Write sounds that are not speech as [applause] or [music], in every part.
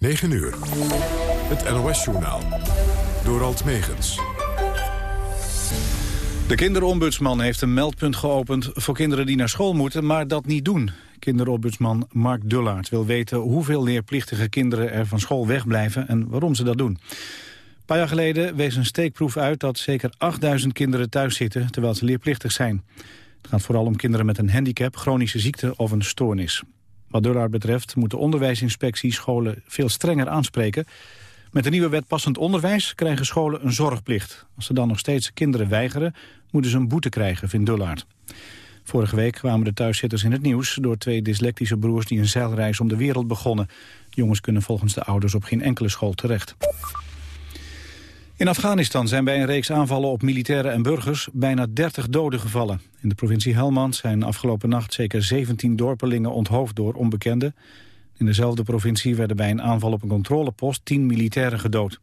9 uur. Het NOS-journaal. Door Alt Megens. De kinderombudsman heeft een meldpunt geopend voor kinderen die naar school moeten, maar dat niet doen. Kinderombudsman Mark Dullaert wil weten hoeveel leerplichtige kinderen er van school wegblijven en waarom ze dat doen. Een paar jaar geleden wees een steekproef uit dat zeker 8000 kinderen thuis zitten terwijl ze leerplichtig zijn. Het gaat vooral om kinderen met een handicap, chronische ziekte of een stoornis. Wat Dullaert betreft moet de onderwijsinspectie scholen veel strenger aanspreken. Met de nieuwe wet passend onderwijs krijgen scholen een zorgplicht. Als ze dan nog steeds kinderen weigeren, moeten ze een boete krijgen, vindt Dullaert. Vorige week kwamen de thuiszitters in het nieuws... door twee dyslectische broers die een zeilreis om de wereld begonnen. De jongens kunnen volgens de ouders op geen enkele school terecht. In Afghanistan zijn bij een reeks aanvallen op militairen en burgers bijna 30 doden gevallen. In de provincie Helmand zijn afgelopen nacht zeker 17 dorpelingen onthoofd door onbekenden. In dezelfde provincie werden bij een aanval op een controlepost 10 militairen gedood.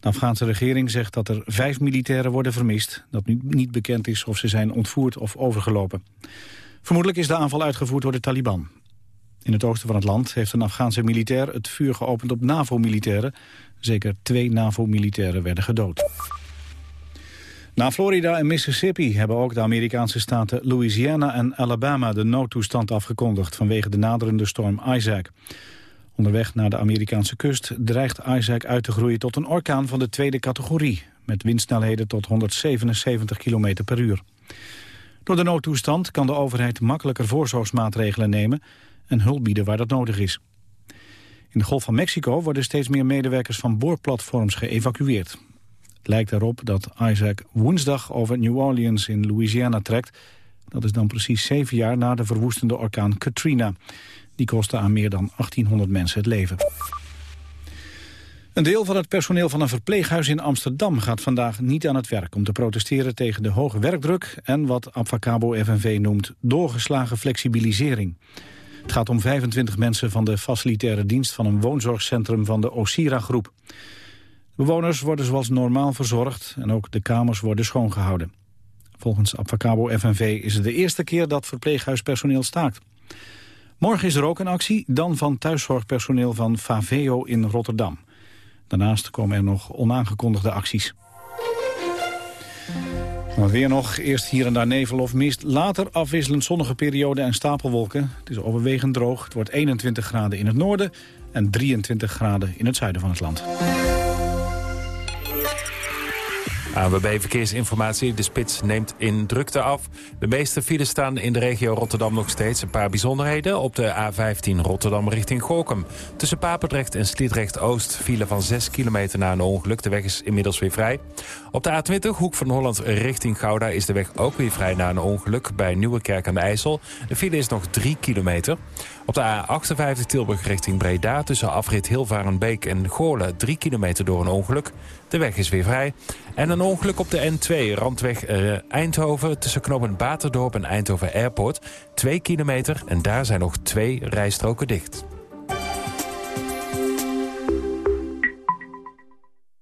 De Afghaanse regering zegt dat er vijf militairen worden vermist. Dat nu niet bekend is of ze zijn ontvoerd of overgelopen. Vermoedelijk is de aanval uitgevoerd door de Taliban. In het oosten van het land heeft een Afghaanse militair het vuur geopend op NAVO-militairen. Zeker twee NAVO-militairen werden gedood. Na Florida en Mississippi hebben ook de Amerikaanse staten Louisiana en Alabama de noodtoestand afgekondigd vanwege de naderende storm Isaac. Onderweg naar de Amerikaanse kust dreigt Isaac uit te groeien tot een orkaan van de tweede categorie, met windsnelheden tot 177 km per uur. Door de noodtoestand kan de overheid makkelijker voorzorgsmaatregelen nemen en hulp bieden waar dat nodig is. In de Golf van Mexico worden steeds meer medewerkers van boorplatforms geëvacueerd. Het lijkt erop dat Isaac woensdag over New Orleans in Louisiana trekt. Dat is dan precies zeven jaar na de verwoestende orkaan Katrina. Die kostte aan meer dan 1800 mensen het leven. Een deel van het personeel van een verpleeghuis in Amsterdam gaat vandaag niet aan het werk om te protesteren tegen de hoge werkdruk en wat Abfacabo FNV noemt doorgeslagen flexibilisering. Het gaat om 25 mensen van de facilitaire dienst van een woonzorgcentrum van de Osira-groep. Bewoners worden zoals normaal verzorgd en ook de kamers worden schoongehouden. Volgens Abfacabo FNV is het de eerste keer dat verpleeghuispersoneel staakt. Morgen is er ook een actie, dan van thuiszorgpersoneel van Faveo in Rotterdam. Daarnaast komen er nog onaangekondigde acties. Maar weer nog, eerst hier en daar nevel of mist. Later afwisselend zonnige perioden en stapelwolken. Het is overwegend droog. Het wordt 21 graden in het noorden en 23 graden in het zuiden van het land. ANWB Verkeersinformatie. De spits neemt in drukte af. De meeste files staan in de regio Rotterdam nog steeds. Een paar bijzonderheden. Op de A15 Rotterdam richting Gorkum. Tussen Papendrecht en Sliedrecht-Oost file van 6 kilometer na een ongeluk. De weg is inmiddels weer vrij. Op de A20 Hoek van Holland richting Gouda is de weg ook weer vrij na een ongeluk. Bij Nieuwekerk aan de IJssel. De file is nog 3 kilometer. Op de A58 Tilburg richting Breda tussen afrit Hilvarenbeek en Goorlen 3 kilometer door een ongeluk. De weg is weer vrij. En een ongeluk op de N2, randweg uh, Eindhoven... tussen knooppunt Baterdorp en Eindhoven Airport. 2 kilometer en daar zijn nog twee rijstroken dicht.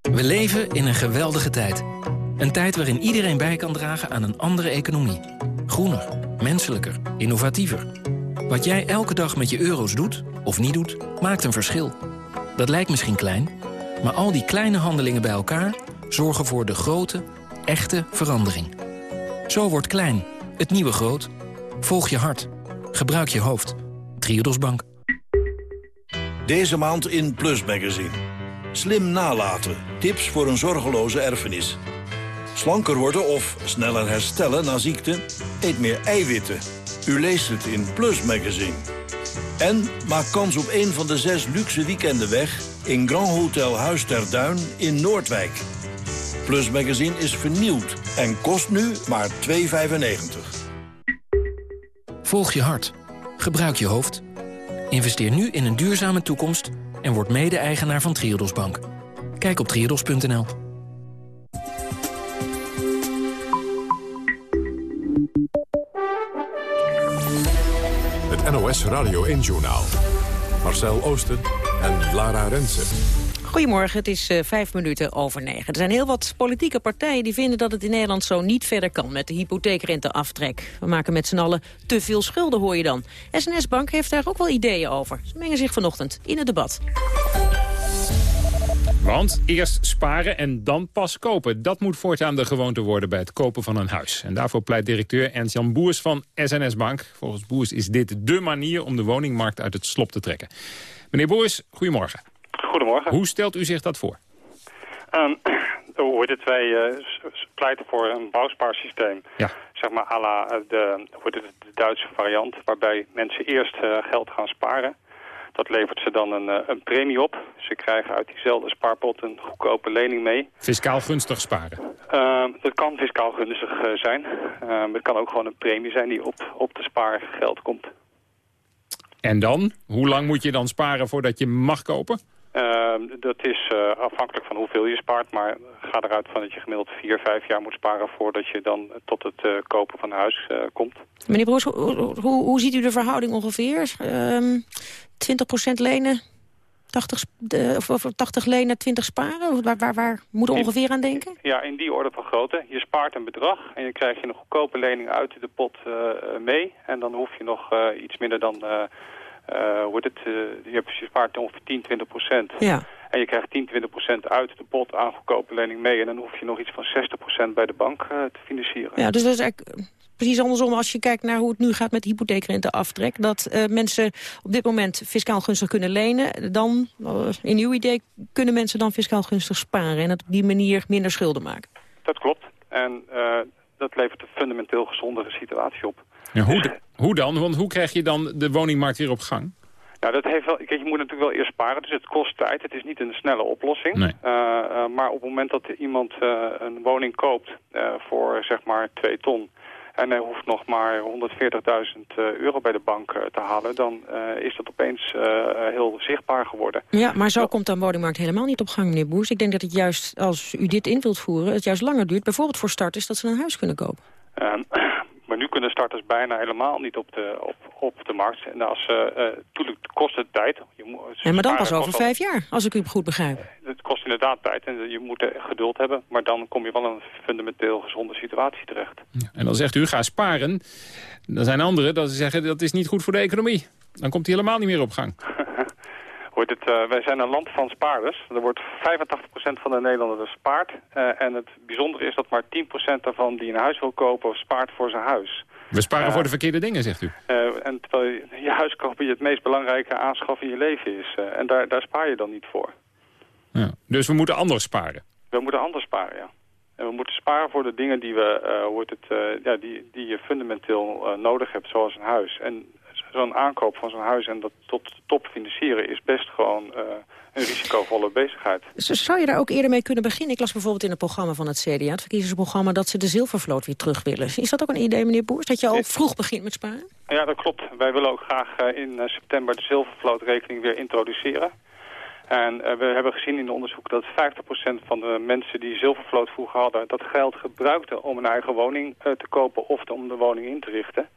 We leven in een geweldige tijd. Een tijd waarin iedereen bij kan dragen aan een andere economie. Groener, menselijker, innovatiever. Wat jij elke dag met je euro's doet, of niet doet, maakt een verschil. Dat lijkt misschien klein, maar al die kleine handelingen bij elkaar... zorgen voor de grote, echte verandering. Zo wordt klein, het nieuwe groot. Volg je hart. Gebruik je hoofd. Triodos Bank. Deze maand in Plus Magazine. Slim nalaten. Tips voor een zorgeloze erfenis. Slanker worden of sneller herstellen na ziekte? Eet meer eiwitten. U leest het in Plus Magazine. En maak kans op een van de zes luxe weekenden weg... in Grand Hotel Huis ter Duin in Noordwijk. Plus Magazine is vernieuwd en kost nu maar 2,95. Volg je hart. Gebruik je hoofd. Investeer nu in een duurzame toekomst... en word mede-eigenaar van Triodos Bank. Kijk op triodos.nl. Het NOS Radio 1-journaal. Marcel Oosten en Lara Rensen. Goedemorgen, het is uh, vijf minuten over negen. Er zijn heel wat politieke partijen die vinden dat het in Nederland zo niet verder kan met de hypotheekrenteaftrek. We maken met z'n allen te veel schulden, hoor je dan. SNS Bank heeft daar ook wel ideeën over. Ze mengen zich vanochtend in het debat. Want eerst sparen en dan pas kopen. Dat moet voortaan de gewoonte worden bij het kopen van een huis. En daarvoor pleit directeur Ernst-Jan Boers van SNS Bank. Volgens Boers is dit dé manier om de woningmarkt uit het slop te trekken. Meneer Boers, goedemorgen. Goedemorgen. Hoe stelt u zich dat voor? Um, hoe het, wij uh, pleiten voor een bouwspaarsysteem. Ja. Zeg maar à la de, hoe het, de Duitse variant, waarbij mensen eerst uh, geld gaan sparen. Dat levert ze dan een, uh, een, premie op. Ze krijgen uit diezelfde spaarpot een goedkope lening mee. Fiscaal gunstig sparen? Uh, dat kan fiscaal gunstig zijn. Uh, het kan ook gewoon een premie zijn die op, op de spaargeld komt. En dan? Hoe lang moet je dan sparen voordat je mag kopen? Ehm, dat is afhankelijk van hoeveel je spaart. Maar ga eruit van dat je gemiddeld 4, 5 jaar moet sparen... voordat je dan tot het kopen van een huis komt. Meneer Broers, hoe, hoe, hoe, ziet u de verhouding ongeveer? Um, 20% lenen, 80, de, of, of 80 lenen, 20 sparen? Waar, waar, waar moet er ongeveer aan denken? Ja, in die orde van grootte. Je spaart een bedrag en je krijgt je een goedkope lening uit de pot uh, mee. En dan hoef je nog uh, iets minder dan... Uh, hoe het, je, hebt, je spaart ongeveer 10, 20 procent. Ja. En je krijgt 10, 20 procent uit de pot aan goedkope lening mee. En dan hoef je nog iets van 60 procent bij de bank te financieren. Ja, dus dat is eigenlijk precies andersom als je kijkt naar hoe het nu gaat met de hypotheekrenteaftrek. Dat uh, mensen op dit moment fiscaal gunstig kunnen lenen. Dan, uh, in uw idee, kunnen mensen dan fiscaal gunstig sparen. En op die manier minder schulden maken. Dat klopt. En uh, dat levert een fundamenteel gezondere situatie op. Ja, hoe, hoe dan? Want hoe krijg je dan de woningmarkt weer op gang? Nou, dat heeft wel, kijk, je moet natuurlijk wel eerst sparen, dus het kost tijd. Het is niet een snelle oplossing. Nee. Uh, uh, maar op het moment dat iemand uh, een woning koopt voor zeg maar 2 ton... en hij hoeft nog maar 140.000 euro bij de bank te halen... dan is dat opeens heel zichtbaar geworden. Ja, maar zo komt de woningmarkt helemaal niet op gang, meneer Boers. Ik denk dat het juist, als u dit in wilt voeren, het juist langer duurt. Bijvoorbeeld voor starters, dat ze een huis kunnen kopen. Ehm, maar nu kunnen starters bijna helemaal niet op de, op, op de markt. En als, uh, natuurlijk kost het tijd. Je moet, ja, maar dan pas over vijf jaar, als ik u goed begrijp. Het kost inderdaad tijd en je moet geduld hebben. Maar dan kom je wel in een fundamenteel gezonde situatie terecht. Ja, en dan zegt u, ga sparen. Dan zijn anderen dat ze zeggen, dat is niet goed voor de economie. Dan komt hij helemaal niet meer op gang. Het, uh, wij zijn een land van spaarders. Er wordt 85% van de Nederlanders spaart. Uh, en het bijzondere is dat maar 10% daarvan die een huis wil kopen... spaart voor zijn huis. We sparen uh, voor de verkeerde dingen, zegt u. en terwijl je, je huis kopen je het meest belangrijke aanschaf in je leven is. en daar, daar spaar je dan niet voor. Ja, dus we moeten anders sparen? We moeten anders sparen, ja. En we moeten sparen voor de dingen die, we, hoort het, ja, die, die je fundamenteel nodig hebt, zoals een huis. En zo'n aankoop van zo'n huis en dat tot de top financieren is best gewoon uh, een risicovolle bezigheid. Zou je daar ook eerder mee kunnen beginnen? Ik las bijvoorbeeld in het programma van het CDA, het verkiezingsprogramma, dat ze de zilvervloot weer terug willen. Is dat ook een idee, meneer Boers, dat je al vroeg begint met sparen? Ja, dat klopt. Wij willen ook graag uh, in uh, september de zilvervlootrekening weer introduceren. En uh, we hebben gezien in onderzoek dat 50% van de mensen die zilvervloot vroeger hadden... dat geld gebruikten om een eigen woning te kopen of om de woning in te richten.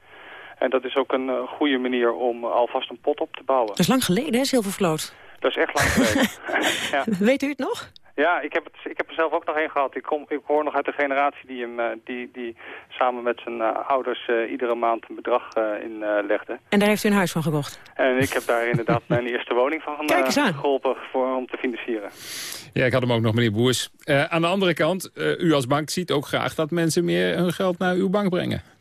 En dat is ook een uh, goede manier om alvast een pot op te bouwen. Dat is lang geleden, hè, Zilvervloot? Dat is echt lang geleden. [laughs] ja. Weet u het nog? Ja, ik heb, het, ik heb er zelf ook nog een gehad. Ik, kom, ik hoor nog uit de generatie die, hem, uh, die, die samen met zijn uh, ouders uh, iedere maand een bedrag inlegde. en daar heeft u een huis van gekocht? En ik heb daar inderdaad mijn [laughs] eerste woning van geholpen voor, om te financieren. Ja, ik had hem ook nog, meneer Boers. aan de andere kant, u als bank ziet ook graag dat mensen meer hun geld naar uw bank brengen.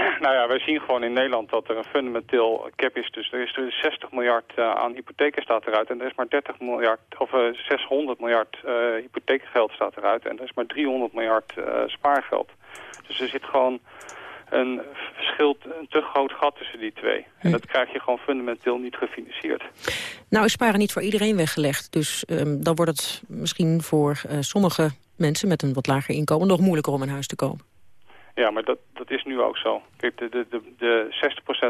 [clears throat] Nou ja, wij zien gewoon in Nederland dat er een fundamenteel cap is. Dus er is er 60 miljard uh, aan hypotheken staat eruit. En er is maar 30 miljard, of uh, 600 miljard uh, hypotheekgeld staat eruit. En er is maar 300 miljard spaargeld. Dus er zit gewoon een verschil, een te groot gat tussen die twee. En dat krijg je gewoon fundamenteel niet gefinancierd. Nou is sparen niet voor iedereen weggelegd. Dus um, dan wordt het misschien voor sommige mensen met een wat lager inkomen nog moeilijker om een huis te kopen. Ja, maar dat, dat is nu ook zo. Kijk, de, de, de, de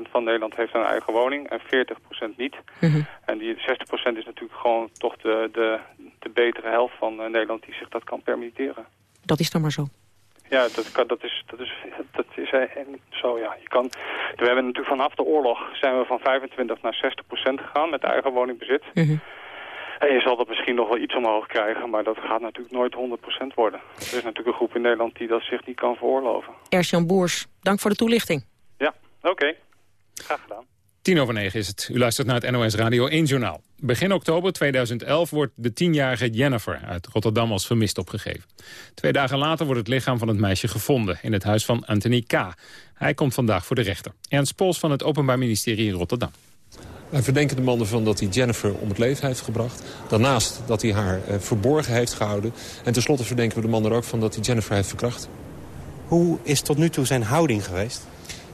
60% van Nederland heeft een eigen woning en 40% niet. Mm -hmm. En die 60% is natuurlijk gewoon toch de, de, de betere helft van uh, Nederland die zich dat kan permitteren. Dat is dan maar zo. Ja, dat, kan, dat is, dat is, dat is uh, zo, ja. Je kan, we hebben natuurlijk vanaf de oorlog zijn we van 25 naar 60% gegaan met eigen woningbezit. Mm -hmm. En je zal dat misschien nog wel iets omhoog krijgen, maar dat gaat natuurlijk nooit 100% worden. Er is natuurlijk een groep in Nederland die dat zich niet kan veroorloven. Ers-Jan Boers, dank voor de toelichting. Ja, oké. Okay. Graag gedaan. Tien over negen is het. U luistert naar het NOS Radio 1 Journaal. Begin oktober 2011 wordt de tienjarige Jennifer uit Rotterdam als vermist opgegeven. Twee dagen later wordt het lichaam van het meisje gevonden in het huis van Anthony K. Hij komt vandaag voor de rechter. Ernst Pols van het Openbaar Ministerie in Rotterdam. Wij verdenken de man ervan dat hij Jennifer om het leven heeft gebracht. Daarnaast dat hij haar eh, verborgen heeft gehouden. En tenslotte verdenken we de man er ook van dat hij Jennifer heeft verkracht. Hoe is tot nu toe zijn houding geweest?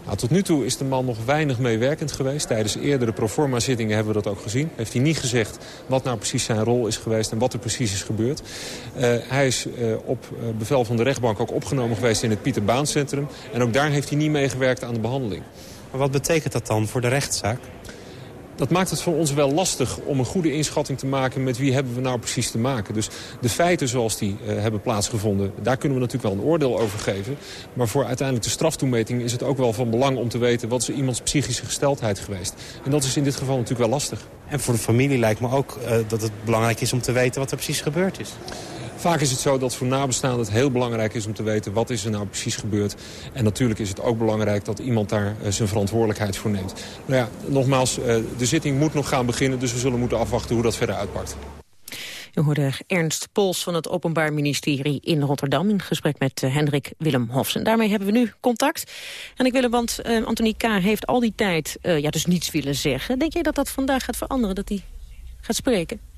Nou, tot nu toe is de man nog weinig meewerkend geweest. Tijdens eerdere proforma-zittingen hebben we dat ook gezien. Heeft hij niet gezegd wat nou precies zijn rol is geweest en wat er precies is gebeurd. Uh, hij is uh, op bevel van de rechtbank ook opgenomen geweest in het Pieter Baan Centrum. En ook daar heeft hij niet meegewerkt aan de behandeling. Maar wat betekent dat dan voor de rechtszaak? Dat maakt het voor ons wel lastig om een goede inschatting te maken... met wie hebben we nou precies te maken. Dus de feiten zoals die uh, hebben plaatsgevonden... daar kunnen we natuurlijk wel een oordeel over geven. Maar voor uiteindelijk de straftoemeting is het ook wel van belang om te weten... wat is iemands psychische gesteldheid geweest. En dat is in dit geval natuurlijk wel lastig. En voor de familie lijkt me ook uh, dat het belangrijk is om te weten wat er precies gebeurd is. Vaak is het zo dat voor nabestaanden het heel belangrijk is om te weten wat is er nou precies gebeurd. En natuurlijk is het ook belangrijk dat iemand daar uh, zijn verantwoordelijkheid voor neemt. Nou ja, nogmaals, uh, de zitting moet nog gaan beginnen, dus we zullen moeten afwachten hoe dat verder uitpakt. U hoorde Ernst Pols van het Openbaar Ministerie in Rotterdam... in gesprek met uh, Hendrik Willem Hofs. En daarmee hebben we nu contact. En ik wil, want uh, Anthony K. heeft al die tijd ja, dus niets willen zeggen. Denk jij dat dat vandaag gaat veranderen, dat hij gaat spreken?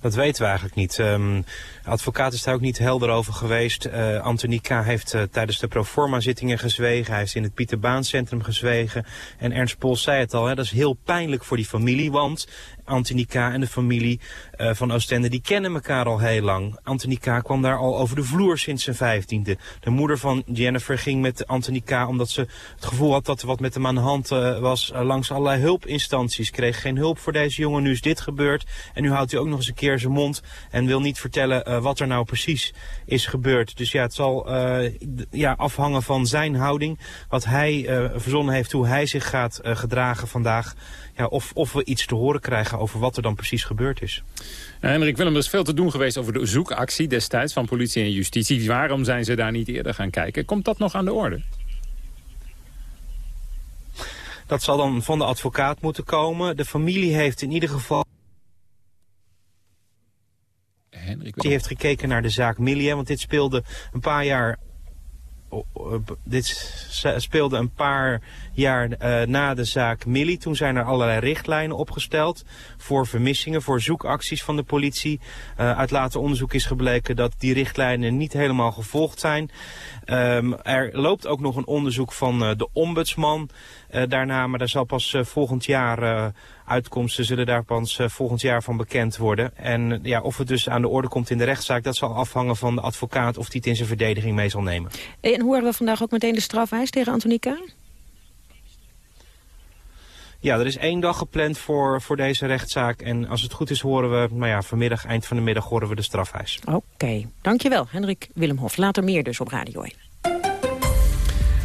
Dat weten we eigenlijk niet. Um, advocaat is daar ook niet helder over geweest. Uh, Anthony K. heeft uh, tijdens de proforma-zittingen gezwegen. Hij is in het Pieter Baan Centrum gezwegen. En Ernst Pols zei het al, hè, dat is heel pijnlijk voor die familie. Want Anthony en de familie uh, van Oostende, die kennen elkaar al heel lang. Anthony kwam daar al over de vloer sinds zijn vijftiende. De moeder van Jennifer ging met Anthony K. omdat ze het gevoel had dat er wat met hem aan de hand uh, was uh, langs allerlei hulpinstanties. Kreeg geen hulp voor deze jongen, nu is dit gebeurd. En nu houdt hij ook nog eens een keer zijn mond en wil niet vertellen wat er nou precies is gebeurd. Dus ja, het zal ja, afhangen van zijn houding. Wat hij verzonnen heeft, hoe hij zich gaat gedragen vandaag ja, of, of we iets te horen krijgen over wat er dan precies gebeurd is. Ja, Hendrik Willem, er is veel te doen geweest over de zoekactie destijds van politie en justitie. Waarom zijn ze daar niet eerder gaan kijken? Komt dat nog aan de orde? Dat zal dan van de advocaat moeten komen. De familie heeft in ieder geval... Hendrik Die heeft gekeken naar de zaak Millie, want dit speelde een paar jaar dit speelde een paar jaar uh, na de zaak Millie. Toen zijn er allerlei richtlijnen opgesteld voor vermissingen, voor zoekacties van de politie. Uh, uit later onderzoek is gebleken dat die richtlijnen niet helemaal gevolgd zijn. Um, er loopt ook nog een onderzoek van uh, de ombudsman daarna, maar daar zal pas volgend jaar uitkomsten zullen daar pas volgend jaar van bekend worden. En ja, of het dus aan de orde komt in de rechtszaak, dat zal afhangen van de advocaat of die het in zijn verdediging mee zal nemen. En hoe hebben we vandaag ook meteen de strafeis tegen Antonika? Ja, er is één dag gepland voor, voor deze rechtszaak. En als het goed is horen we, nou ja, vanmiddag, eind van de middag horen we de strafeis. Oké, okay. dankjewel Hendrik Willemhof. Later meer dus op Radio 1.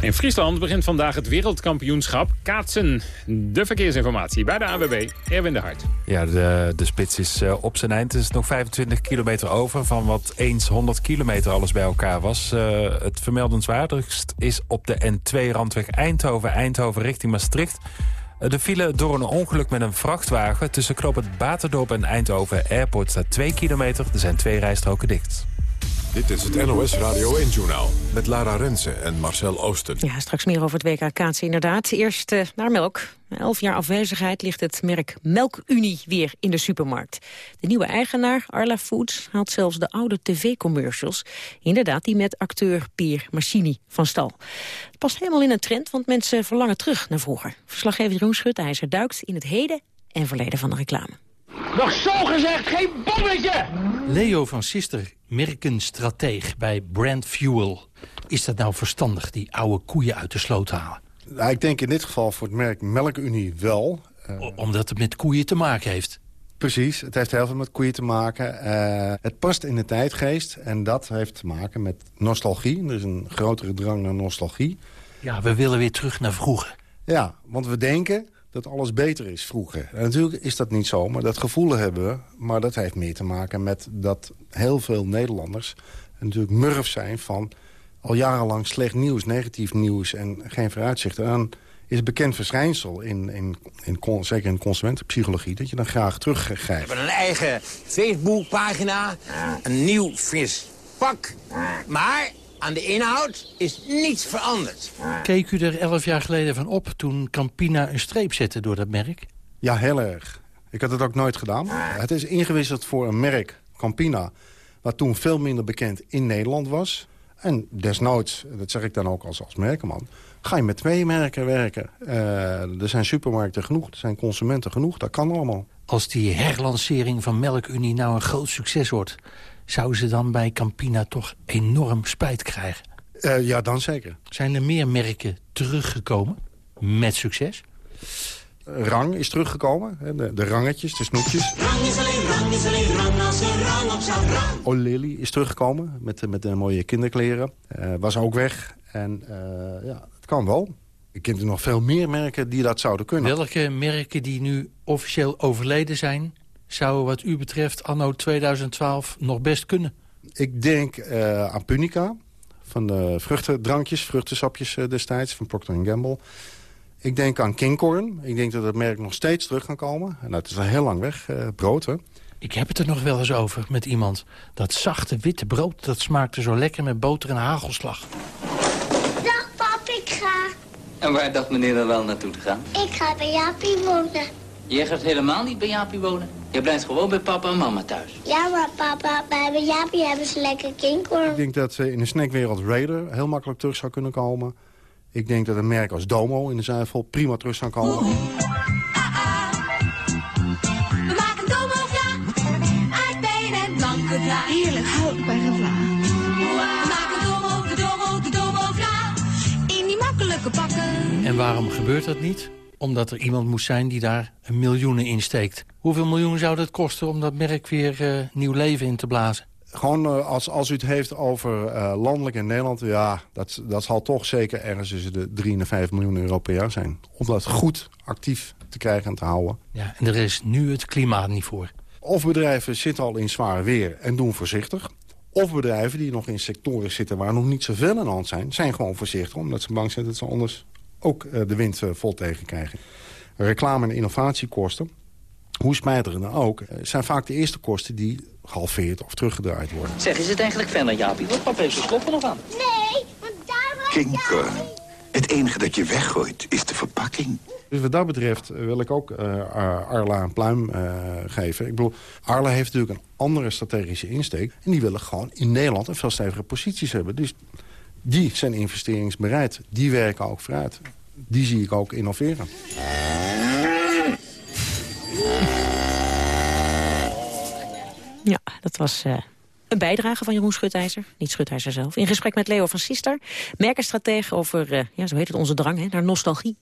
In Friesland begint vandaag het wereldkampioenschap kaatsen. De verkeersinformatie bij de AWB, Erwin de Hart. Ja, de, de spits is uh, op zijn eind. Het is nog 25 kilometer over van wat eens 100 kilometer alles bij elkaar was. Uh, het vermeldenswaardigst is op de N2 Randweg Eindhoven, Eindhoven richting Maastricht. De file door een ongeluk met een vrachtwagen tussen Knoop het Baterdorp en Eindhoven Airport staat 2 kilometer. Er zijn twee rijstroken dicht. Dit is het NOS Radio 1-journaal met Lara Rensen en Marcel Oosten. Ja, straks meer over het WK kaatsen inderdaad. Eerst uh, naar melk. Na elf jaar afwezigheid ligt het merk Melkunie weer in de supermarkt. De nieuwe eigenaar, Arla Foods, haalt zelfs de oude tv-commercials. Inderdaad, die met acteur Pier Machini van stal. Het past helemaal in een trend, want mensen verlangen terug naar vroeger. Verslaggever Jeroen Schutijzer duikt in het heden en verleden van de reclame. Nog zo gezegd, geen bommetje! Leo van Sister, merkenstrateeg bij Brand Fuel. Is dat nou verstandig, die oude koeien uit de sloot halen? Nou, ik denk in dit geval voor het merk Melkunie wel. Uh, Omdat het met koeien te maken heeft. Precies, het heeft heel veel met koeien te maken. Uh, het past in de tijdgeest en dat heeft te maken met nostalgie. Er is een grotere drang naar nostalgie. Ja, we willen weer terug naar vroeger. Ja, want we denken dat alles beter is vroeger. En natuurlijk is dat niet zo, maar dat gevoel hebben we. Maar dat heeft meer te maken met dat heel veel Nederlanders... natuurlijk murf zijn van al jarenlang slecht nieuws, negatief nieuws... en geen vooruitzicht. En dan is een bekend verschijnsel, in, in, in, zeker in consumentenpsychologie... dat je dan graag teruggrijpt. We hebben een eigen Facebookpagina, een nieuw fris pak. Maar aan de inhoud is niets veranderd. Keek u er elf jaar geleden van op toen Campina een streep zette door dat merk? Ja, heel erg. Ik had het ook nooit gedaan. Het is ingewisseld voor een merk, Campina... wat toen veel minder bekend in Nederland was. En desnoods, dat zeg ik dan ook als, als merkenman... ga je met twee merken werken. Uh, er zijn supermarkten genoeg, er zijn consumenten genoeg. Dat kan allemaal. Als die herlancering van Melkunie nou een groot succes wordt... zou ze dan bij Campina toch enorm spijt krijgen? Uh, ja, dan zeker. Zijn er meer merken teruggekomen met succes? Rang is teruggekomen. De, de rangetjes, de snoepjes. Rang is alleen rang, is alleen rang als rang op rang. O'Lily is teruggekomen met, met de mooie kinderkleren. Uh, was ook weg. En uh, ja, het kan wel. Ik ken er nog veel meer merken die dat zouden kunnen. Welke merken die nu officieel overleden zijn... zouden wat u betreft anno 2012 nog best kunnen? Ik denk uh, aan Punica. Van de vruchtendrankjes, vruchtensapjes destijds. Van Procter Gamble. Ik denk aan Kinkorn. Ik denk dat het merk nog steeds terug kan komen. En dat is al heel lang weg, uh, brood, hè? Ik heb het er nog wel eens over met iemand. Dat zachte witte brood, dat smaakte zo lekker met boter en hagelslag. Dag pap, ik ga. En waar dacht meneer dan wel naartoe te gaan? Ik ga bij Jaapie wonen. Jij gaat helemaal niet bij Jaapie wonen? Je blijft gewoon bij papa en mama thuis. Ja, maar papa, bij Jaapie hebben ze lekker kinkorn. Ik denk dat we in de snackwereld Raider heel makkelijk terug zou kunnen komen. Ik denk dat een merk als Domo in de Zuivel prima terug zou komen. We maken Domo aardbeien en blanke vla. Heerlijk houdbare vla. We maken Domo, de Domo, de Domo vla. In die makkelijke pakken. En waarom gebeurt dat niet? Omdat er iemand moest zijn die daar miljoenen in steekt. Hoeveel miljoen zou dat kosten om dat merk weer uh, nieuw leven in te blazen? Gewoon uh, als, als u het heeft over uh, landelijk in Nederland... ja, dat, dat zal toch zeker ergens tussen de 3 en de 5 miljoen euro per jaar zijn. Om dat goed actief te krijgen en te houden. Ja, en er is nu het klimaat niet voor. Of bedrijven zitten al in zwaar weer en doen voorzichtig. Of bedrijven die nog in sectoren zitten waar nog niet zoveel aan de hand zijn... zijn gewoon voorzichtig, omdat ze bang zijn dat ze anders ook uh, de wind vol tegen krijgen. Reclame- en innovatiekosten hoe spijtig dan ook, zijn vaak de eerste kosten die gehalveerd of teruggedraaid worden. Zeg, is het eigenlijk verder, Jaapie? Wat papa heeft zijn kloppen nog aan. Nee, want daar Kinker. Het enige dat je weggooit is de verpakking. Dus wat dat betreft wil ik ook uh, Arla een pluim uh, geven. Ik bedoel, Arla heeft natuurlijk een andere strategische insteek. En die willen gewoon in Nederland een veel stevige posities hebben. Dus die zijn investeringsbereid. Die werken ook vooruit. Die zie ik ook innoveren. Ja, dat was uh, een bijdrage van Jeroen Schutijzer. Niet Schutijzer zelf. In gesprek met Leo van Sister. Merkenstratege over, uh, ja, zo heet het, onze drang hè, naar nostalgie.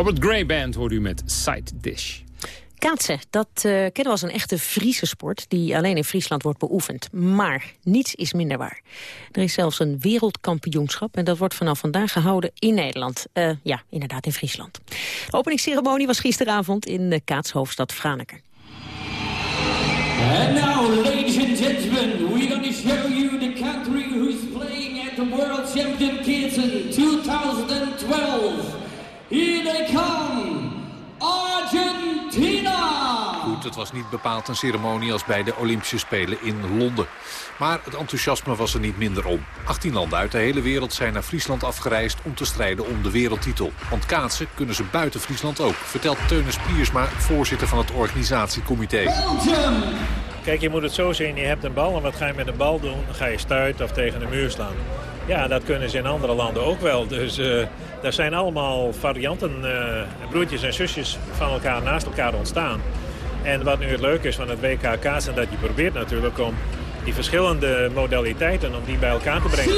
Robert Gray Band hoort u met Side Dish. Kaatsen, dat uh, kennen we als een echte Friese sport... die alleen in Friesland wordt beoefend. Maar niets is minder waar. Er is zelfs een wereldkampioenschap... en dat wordt vanaf vandaag gehouden in Nederland. Uh, ja, inderdaad in Friesland. De openingsceremonie was gisteravond in de kaatshoofdstad Franeker. And now, ladies and gentlemen, we're going to show you Argentina! Goed, het was niet bepaald een ceremonie als bij de Olympische Spelen in Londen. Maar het enthousiasme was er niet minder om. 18 landen uit de hele wereld zijn naar Friesland afgereisd om te strijden om de wereldtitel. Want kaatsen kunnen ze buiten Friesland ook, vertelt Teunis Piersma, voorzitter van het organisatiecomité. Belgium! Kijk, je moet het zo zien, je hebt een bal en wat ga je met een bal doen? Dan ga je stuiten of tegen de muur slaan. Ja, dat kunnen ze in andere landen ook wel. Dus uh, daar zijn allemaal varianten, uh, broertjes en zusjes van elkaar naast elkaar ontstaan. En wat nu het leuke is van het WK kaatsen, dat je probeert natuurlijk om die verschillende modaliteiten, om die bij elkaar te brengen.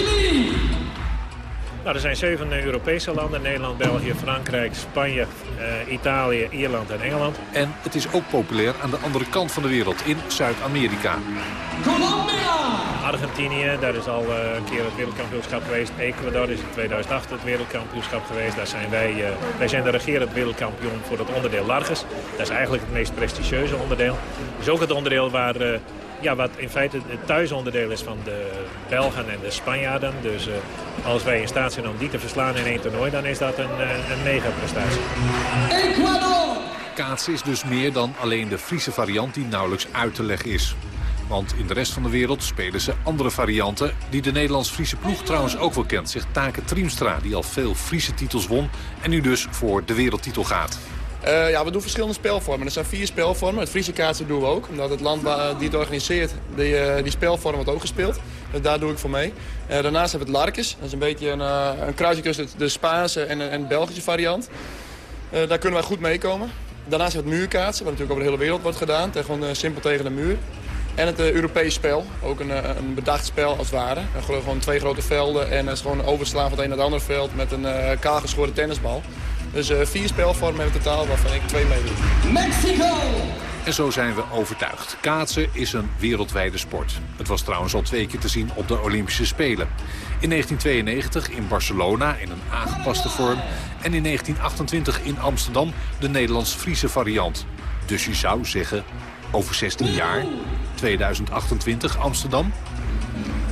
Nou, er zijn zeven Europese landen. Nederland, België, Frankrijk, Spanje, uh, Italië, Ierland en Engeland. En het is ook populair aan de andere kant van de wereld, in Zuid-Amerika. Colombia! Argentinië, daar is al uh, een keer het wereldkampioenschap geweest. Ecuador is in 2008 het wereldkampioenschap geweest. Daar zijn wij, uh, wij zijn de regerend wereldkampioen voor het onderdeel Larges. Dat is eigenlijk het meest prestigieuze onderdeel. Dat is ook het onderdeel waar ja, wat in feite het thuisonderdeel is van de Belgen en de Spanjaarden. Dus uh, als wij in staat zijn om die te verslaan in één toernooi, dan is dat een, een mega-prestatie. Ecuador! Kaatsen is dus meer dan alleen de Friese variant die nauwelijks uit te leggen is. Want in de rest van de wereld spelen ze andere varianten... die de Nederlands-Friese ploeg trouwens ook wel kent. Zegt Take Triemstra, die al veel Friese titels won... en nu dus voor de wereldtitel gaat. Uh, ja, we doen verschillende spelvormen. Er zijn vier spelvormen. Het Friese kaatsen doen we ook. Omdat het land waar, die het organiseert, die, uh, die spelvorm wordt ook gespeeld. Dus daar doe ik voor mee. Daarnaast hebben we het Larkes. Dat is een beetje een, een kruising tussen de Spaanse en, Belgische variant. daar kunnen wij goed meekomen. Daarnaast hebben we het muurkaatsen, wat natuurlijk over de hele wereld wordt gedaan. Gewoon simpel tegen de muur. En het uh, Europees spel, ook een, een bedacht spel als het ware. Gewoon twee grote velden en het is gewoon overslaan van het een naar het andere veld met een uh, kaalgeschoren tennisbal. Dus uh, vier spelvormen in totaal, waarvan ik twee meedoe. Mexico! En zo zijn we overtuigd. Kaatsen is een wereldwijde sport. Het was trouwens al twee keer te zien op de Olympische Spelen. In 1992 in Barcelona in een aangepaste vorm. En in 1928 in Amsterdam de Nederlands-Friese variant. Dus je zou zeggen, over 16 jaar, 2028 Amsterdam...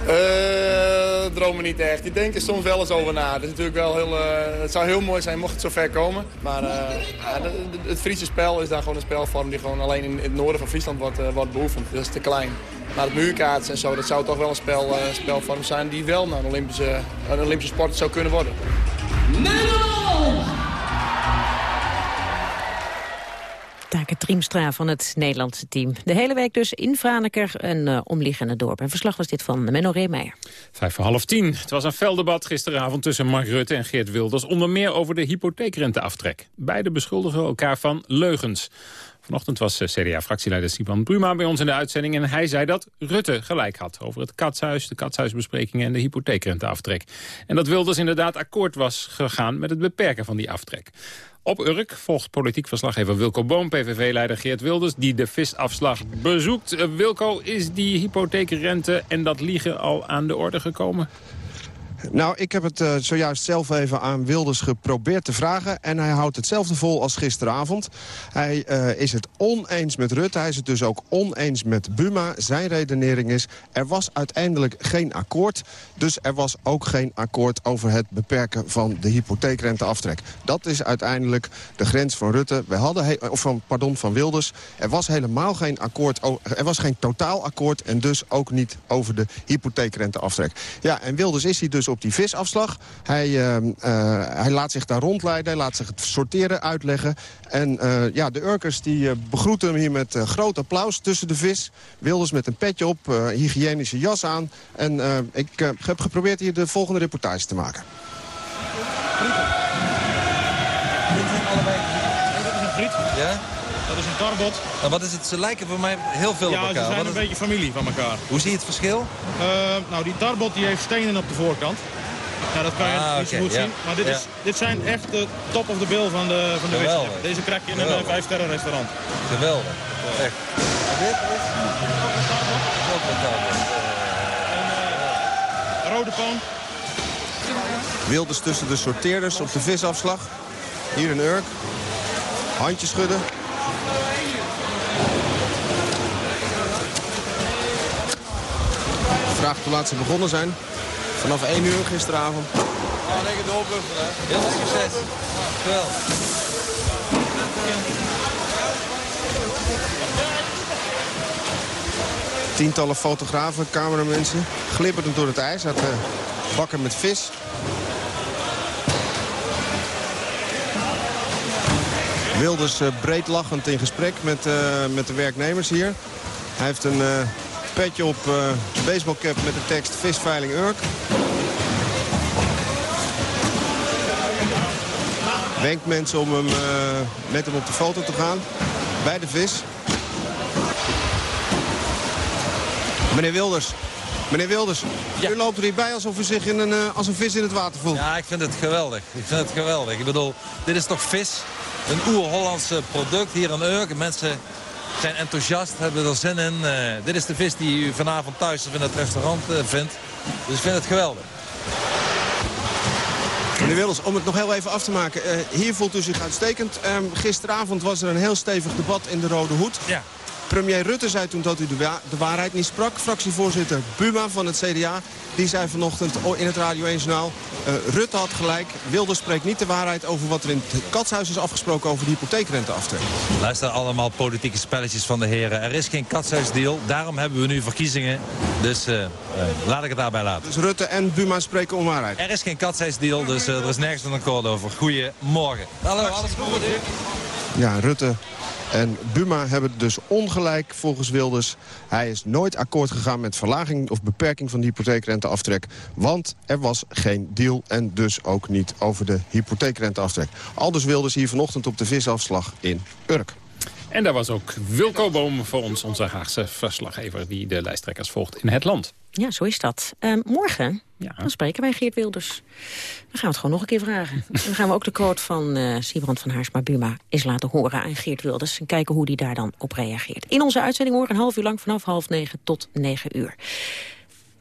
Uh, dromen niet echt. Die denken soms wel eens over na. Het, is natuurlijk wel heel, uh, het zou heel mooi zijn mocht het zover komen. Maar uh, ja, het Friese spel is daar gewoon een spelvorm die gewoon alleen in het noorden van Friesland wordt, wordt beoefend. Dat is te klein. Maar het muurkaats en zo, dat zou toch wel een spel, spelvorm zijn die wel naar een Olympische, een Olympische sport zou kunnen worden. Take Triemstra van het Nederlandse team. De hele week dus in Franeker en uh, omliggende dorp. En verslag was dit van Menno Reemeijer. Vijf voor half tien. Het was een fel debat gisteravond tussen Mark Rutte en Geert Wilders... onder meer over de hypotheekrenteaftrek. Beide beschuldigen elkaar van leugens. Vanochtend was CDA-fractieleider Sipan Bruma bij ons in de uitzending... en hij zei dat Rutte gelijk had over het katshuis, de katshuisbesprekingen... en de hypotheekrenteaftrek. En dat Wilders inderdaad akkoord was gegaan met het beperken van die aftrek. Op Urk volgt politiek verslaggever Wilco Boom, PVV-leider Geert Wilders... die de visafslag bezoekt. Wilco, is die hypotheekrente en dat liegen al aan de orde gekomen? Nou, ik heb het uh, zojuist zelf even aan Wilders geprobeerd te vragen. En hij houdt hetzelfde vol als gisteravond. Hij uh, is het oneens met Rutte. Hij is het dus ook oneens met Buma. Zijn redenering is, er was uiteindelijk geen akkoord. Dus er was ook geen akkoord over het beperken van de hypotheekrenteaftrek. Dat is uiteindelijk de grens van Rutte. We hadden of van, pardon, van Wilders. Er was helemaal geen akkoord. Er was geen totaal akkoord. En dus ook niet over de hypotheekrenteaftrek. Ja, en Wilders is hij dus op die visafslag. Hij, uh, uh, hij laat zich daar rondleiden, hij laat zich het sorteren uitleggen. En uh, ja, de Urkers die begroeten hem hier met groot applaus tussen de vis. Wilders met een petje op, hygiënische jas aan. En ik heb geprobeerd hier de volgende reportage te maken. Ja? Dat is een tarbot. Nou, wat is het? Ze lijken voor mij heel veel ja, op elkaar. Ja, ze zijn wat een beetje familie van elkaar. Hoe zie je het verschil? Uh, nou, die tarbot die heeft stenen op de voorkant. Ja, dat kan je Ah, niet zo goed ja. zien. Maar dit, Ja. is, dit zijn echt de top of the bill van de, van de Geweldig. whisky. Deze krijg je in een Geweldig. 5 sterren restaurant. Geweldig. Echt. Dit is ook een Starbucks. Rode poon. Wilders tussen de sorteerders op de visafslag. Hier een Urk. Handjes schudden. Vraag hoe laat ze begonnen zijn. Vanaf 1 uur gisteravond. Het doorbuffen, hè. Heel veel succes. Geweldig. Tientallen fotografen, cameramensen. Glipperend door het ijs uit de bakken met vis. Wilders eh, breed lachend in gesprek met, eh, met de werknemers hier. Hij heeft een eh, petje op, eh baseballcap met de tekst Visveiling Urk. Wenkt mensen om hem, eh, met hem op de foto te gaan. Bij de vis. Meneer Wilders, meneer Wilders, u loopt er hierbij alsof u zich in een, eh, als een vis in het water voelt. Ja, ik vind het geweldig. Ik vind het geweldig. Ik bedoel, dit is toch vis? Een oer-Hollandse product hier in Urk. Mensen zijn enthousiast, hebben er zin in. Eh, dit is de vis die u vanavond thuis of in het restaurant eh, vindt. Dus ik vind het geweldig. Meneer Wilders, om het nog heel even af te maken. eh, hier voelt u zich uitstekend. Ehm, gisteravond was er een heel stevig debat in de Rode Hoed. Ja. Premier Rutte zei toen dat u de, wa- de waarheid niet sprak. Fractievoorzitter Buma van het CDA die zei vanochtend in het Radio 1 Journaal... eh, Rutte had gelijk, Wilders spreekt niet de waarheid over wat er in het katshuis is afgesproken... over de hypotheekrenteaftrek. Luister allemaal politieke spelletjes van de heren. Er is geen katshuisdeal. Daarom hebben we nu verkiezingen. Dus eh, eh, laat ik het daarbij laten. Dus Rutte en Buma spreken onwaarheid. Er is geen katshuisdeal, dus er is nergens een akkoord over. Goedemorgen. Hallo, alles goed? Ja, Rutte en Buma hebben dus ongelijk volgens Wilders. Hij is nooit akkoord gegaan met verlaging of beperking van de hypotheekrenteaftrek. Want er was geen deal en dus ook niet over de hypotheekrenteaftrek. Aldus Wilders hier vanochtend op de visafslag in Urk. En daar was ook Wilco Boom voor ons, onze Haagse verslaggever... die de lijsttrekkers volgt in het land. Ja, zo is dat. Ehm, morgen dan spreken wij Geert Wilders. Dan gaan we het gewoon nog een keer vragen. [laughs] dan gaan we ook de quote van uh, Siebrand van Haarsma Buma eens laten horen aan Geert Wilders. En kijken hoe die daar dan op reageert. In onze uitzending morgen een half uur lang vanaf half negen tot negen uur.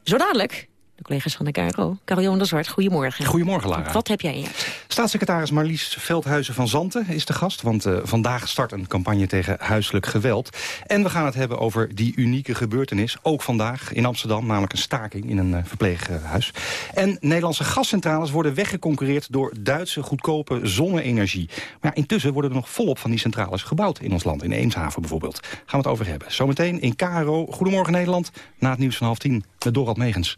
Zo dadelijk de collega's van de KRO. Karel de Zwart, goedemorgen. Goedemorgen, Lara. Wat heb jij in Staatssecretaris Marlies Veldhuizen van Zanten is de gast... want uh, vandaag start een campagne tegen huiselijk geweld. En we gaan het hebben over die unieke gebeurtenis. Ook vandaag in Amsterdam, namelijk een staking in een uh, verpleeghuis. En Nederlandse gascentrales worden weggeconcureerd... door Duitse goedkope zonne-energie. Maar ja, intussen worden er nog volop van die centrales gebouwd in ons land. In Eemshaven bijvoorbeeld. Gaan we het over hebben. Zometeen in KRO. Goedemorgen Nederland. Na het nieuws van half tien met Dorald Megens.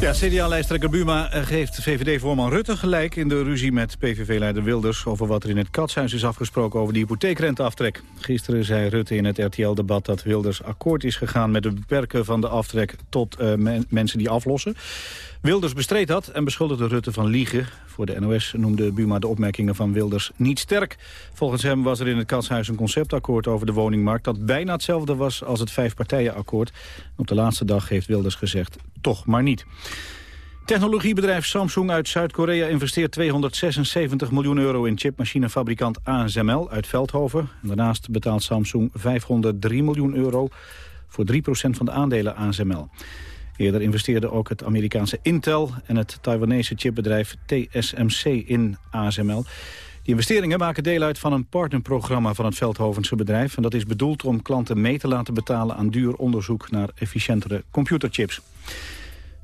Ja, CDA-lijsttrekker Buma geeft VVD-voorman Rutte gelijk... in de ruzie met PVV-leider Wilders... over wat er in het katshuis is afgesproken over de hypotheekrenteaftrek. Gisteren zei Rutte in het RTL-debat dat Wilders akkoord is gegaan... met het beperken van de aftrek tot men mensen die aflossen. Wilders bestreed dat en beschuldigde Rutte van liegen. Voor de NOS noemde Buma de opmerkingen van Wilders niet sterk. Volgens hem was er in het Katshuis een conceptakkoord over de woningmarkt... dat bijna hetzelfde was als het vijfpartijenakkoord. Op de laatste dag heeft Wilders gezegd, toch maar niet. Technologiebedrijf Samsung uit Zuid-Korea investeert 276 miljoen euro in chipmachinefabrikant ASML uit Veldhoven. En daarnaast betaalt Samsung 503 miljoen euro voor 3% van de aandelen ASML. Eerder investeerden ook het Amerikaanse Intel en het Taiwanese chipbedrijf TSMC in ASML. Die investeringen maken deel uit van een partnerprogramma van het Veldhovense bedrijf. En dat is bedoeld om klanten mee te laten betalen aan duur onderzoek naar efficiëntere computerchips.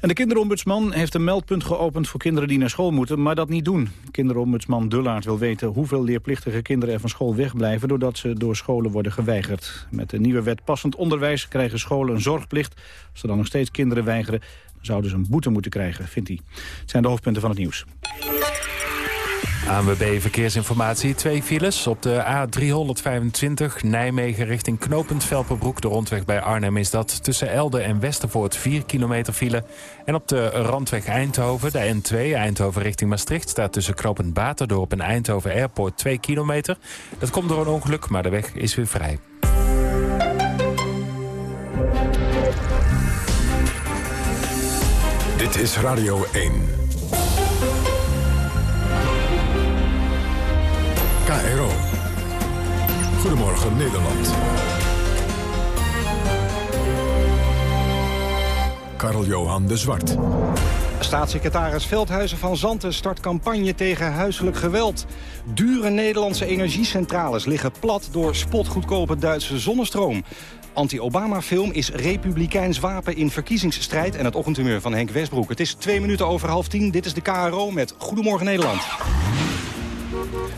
En de kinderombudsman heeft een meldpunt geopend voor kinderen die naar school moeten, maar dat niet doen. Kinderombudsman Dullaert wil weten hoeveel leerplichtige kinderen er van school wegblijven doordat ze door scholen worden geweigerd. Met de nieuwe wet passend onderwijs krijgen scholen een zorgplicht. Als er dan nog steeds kinderen weigeren, dan zouden ze een boete moeten krijgen, vindt hij. Het zijn de hoofdpunten van het nieuws. ANWB Verkeersinformatie. Twee files op de A325 Nijmegen richting Knopend Velperbroek. De rondweg bij Arnhem is dat. Tussen Elde en Westervoort 4 kilometer file. En op de randweg Eindhoven, de N2 Eindhoven richting Maastricht... staat tussen Knopend Baterdorp en Eindhoven Airport 2 kilometer. Dat komt door een ongeluk, maar de weg is weer vrij. Dit is Radio 1. KRO. Goedemorgen Nederland. Karel-Johan de Zwart. Staatssecretaris Veldhuizen van Zanten start campagne tegen huiselijk geweld. Dure Nederlandse energiecentrales liggen plat door spotgoedkope Duitse zonnestroom. Anti-Obama-film is republikeins wapen in verkiezingsstrijd... en het ochtendhumeur van Henk Westbroek. Het is twee minuten over half tien. Dit is de KRO met Goedemorgen Nederland.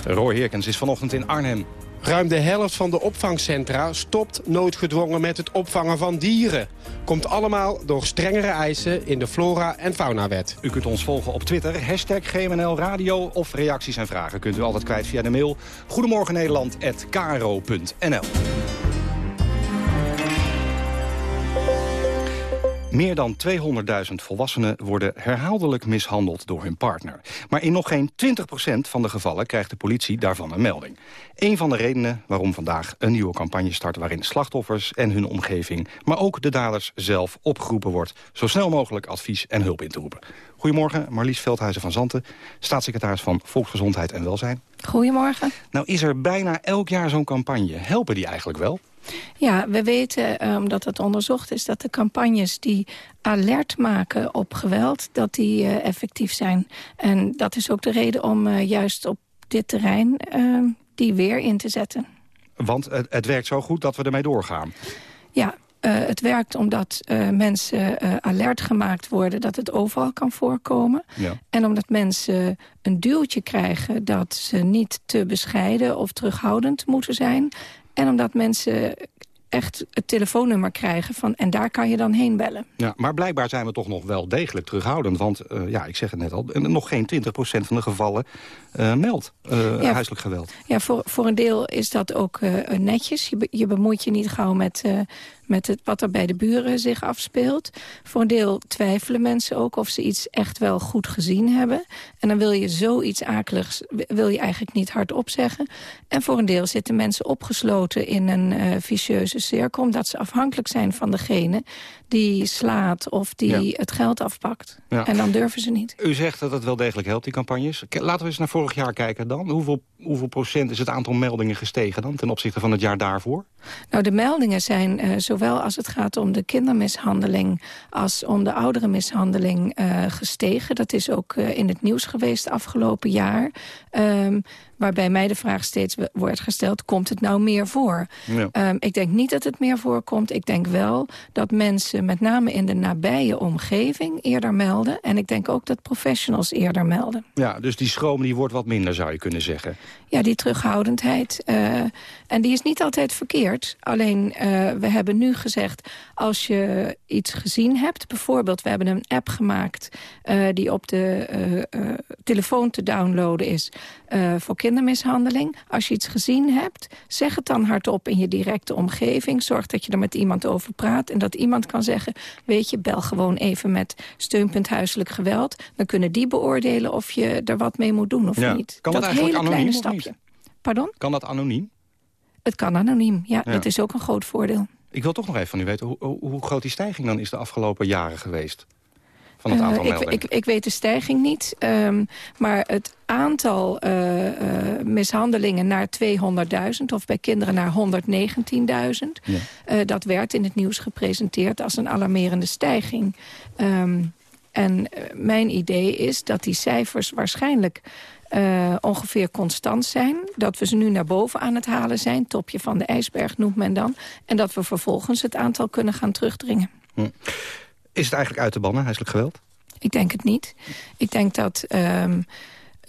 Roy Heerkens is vanochtend in Arnhem. Ruim de helft van de opvangcentra stopt noodgedwongen met het opvangen van dieren. Komt allemaal door strengere eisen in de flora- en faunawet. U kunt ons volgen op Twitter, hashtag GMNL Radio... of reacties en vragen kunt u altijd kwijt via de mail... goedemorgennederland.kro.nl Meer dan 200.000 volwassenen worden herhaaldelijk mishandeld door hun partner. Maar in nog geen 20% van de gevallen krijgt de politie daarvan een melding. Een van de redenen waarom vandaag een nieuwe campagne start... waarin slachtoffers en hun omgeving, maar ook de daders zelf opgeroepen wordt... zo snel mogelijk advies en hulp in te roepen. Goedemorgen, Marlies Veldhuizen van Zanten, staatssecretaris van Volksgezondheid en Welzijn. Goedemorgen. Nou is er bijna elk jaar zo'n campagne. Helpen die eigenlijk wel? Ja, we weten, eh, omdat het onderzocht is... dat de campagnes die alert maken op geweld, dat die uh, effectief zijn. En dat is ook de reden om uh, juist op dit terrein die weer in te zetten. Want het, het, werkt zo goed dat we ermee doorgaan? Ja, het werkt omdat uh, mensen uh, alert gemaakt worden dat het overal kan voorkomen. Ja. En omdat mensen een duwtje krijgen dat ze niet te bescheiden of terughoudend moeten zijn. En omdat mensen echt het telefoonnummer krijgen van en daar kan je dan heen bellen. Ja, maar blijkbaar zijn we toch nog wel degelijk terughoudend. Want uh, ja, ik zeg het net al, nog geen 20% van de gevallen uh, meldt uh, ja, huiselijk geweld. Ja, voor, voor een deel is dat ook netjes. Je, be, je bemoeit je niet gauw met, met het, wat er bij de buren zich afspeelt. Voor een deel twijfelen mensen ook of ze iets echt wel goed gezien hebben. En dan wil je zoiets akeligs wil je eigenlijk niet hardop zeggen. En voor een deel zitten mensen opgesloten in een uh, vicieuze cirkel... omdat ze afhankelijk zijn van degene die slaat of die ja. het geld afpakt. Ja. En dan durven ze niet. U zegt dat het wel degelijk helpt, die campagnes. Laten we eens naar vorig jaar kijken dan. Hoeveel, hoeveel procent is het aantal meldingen gestegen dan... ten opzichte van het jaar daarvoor? Nou, de meldingen zijn uh, zowel als het gaat om de kindermishandeling... als om de ouderenmishandeling uh, gestegen. Dat is ook uh, in het nieuws geweest afgelopen jaar. Um, waarbij mij de vraag steeds wordt gesteld... komt het nou meer voor? Ja. Um, ik denk niet dat het meer voorkomt. Ik denk wel dat mensen, met name in de nabije omgeving... eerder melden. En ik denk ook dat professionals eerder melden. Ja, dus die schroom die wordt wat minder, zou je kunnen zeggen. Ja, die terughoudendheid. Uh, en die is niet altijd verkeerd. Alleen, uh, we hebben nu gezegd... als je iets gezien hebt... bijvoorbeeld, we hebben een app gemaakt... Uh, die op de telefoon te downloaden is... voor kindermishandeling. Als je iets gezien hebt, zeg het dan hardop in je directe omgeving. Zorg dat je er met iemand over praat. En dat iemand kan zeggen, weet je, bel gewoon even met steunpunt huiselijk geweld. Dan kunnen die beoordelen of je er wat mee moet doen of ja. niet. Kan dat, dat eigenlijk hele anoniem kleine stapje. Pardon? Kan dat anoniem? Het kan anoniem, ja, Ja. Dat is ook een groot voordeel. Ik wil toch nog even van u weten hoe, hoe, groot die stijging dan is de afgelopen jaren geweest. Van het Uh, aantal ik, meldingen. ik, ik weet de stijging niet, um, maar het aantal uh, uh, mishandelingen naar 200.000... of bij kinderen naar 119.000, Ja. uh, dat werd in het nieuws gepresenteerd als een alarmerende stijging. Um, en uh, mijn idee is dat die cijfers waarschijnlijk... Uh, ongeveer constant zijn. Dat we ze nu naar boven aan het halen zijn. Topje van de ijsberg noemt men dan. En dat we vervolgens het aantal kunnen gaan terugdringen. Hm. Is het eigenlijk uit te bannen, huiselijk geweld? Ik denk het niet. Ik denk dat um,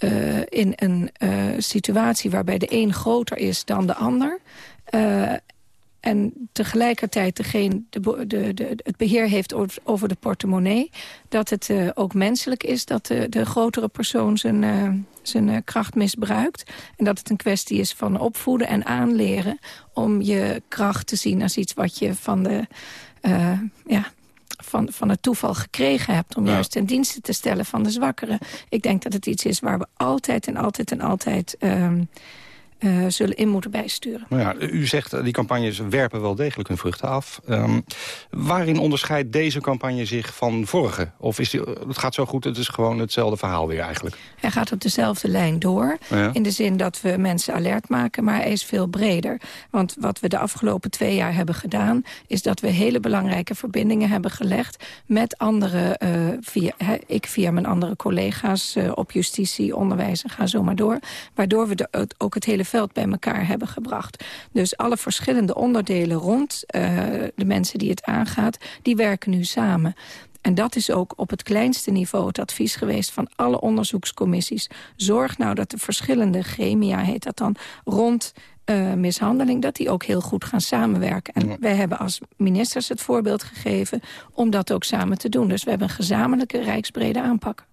uh, in een uh, situatie waarbij de een groter is dan de ander... Uh, en tegelijkertijd degene de, de, de, het beheer heeft over de portemonnee... dat het uh, ook menselijk is dat de, de grotere persoon zijn, uh, zijn uh, kracht misbruikt. En dat het een kwestie is van opvoeden en aanleren... om je kracht te zien als iets wat je van, de, ja, van, van het toeval gekregen hebt... om Ja. juist ten dienste te stellen van de zwakkeren. Ik denk dat het iets is waar we altijd en altijd en altijd... Eh, zullen in moeten bijsturen. Nou ja, u zegt uh, die campagnes werpen wel degelijk hun vruchten af. Um, waarin onderscheidt deze campagne zich van vorige? Of is die, het gaat zo goed, het is gewoon hetzelfde verhaal weer eigenlijk? Hij gaat op dezelfde lijn door. Ja. In de zin dat we mensen alert maken, maar hij is veel breder. Want wat we de afgelopen twee jaar hebben gedaan... is dat we hele belangrijke verbindingen hebben gelegd... met andere, uh, via, he, ik via mijn andere collega's uh, op justitie, onderwijs en ga zo maar door. Waardoor we de, ook het hele veld bij elkaar hebben gebracht. Dus alle verschillende onderdelen rond uh, de mensen die het aangaat... die werken nu samen. En dat is ook op het kleinste niveau het advies geweest van alle onderzoekscommissies. Zorg nou dat de verschillende gremia, heet dat dan, rond uh, mishandeling, dat die ook heel goed gaan samenwerken. En ja. wij hebben als ministers het voorbeeld gegeven om dat ook samen te doen. Dus we hebben een gezamenlijke rijksbrede aanpak.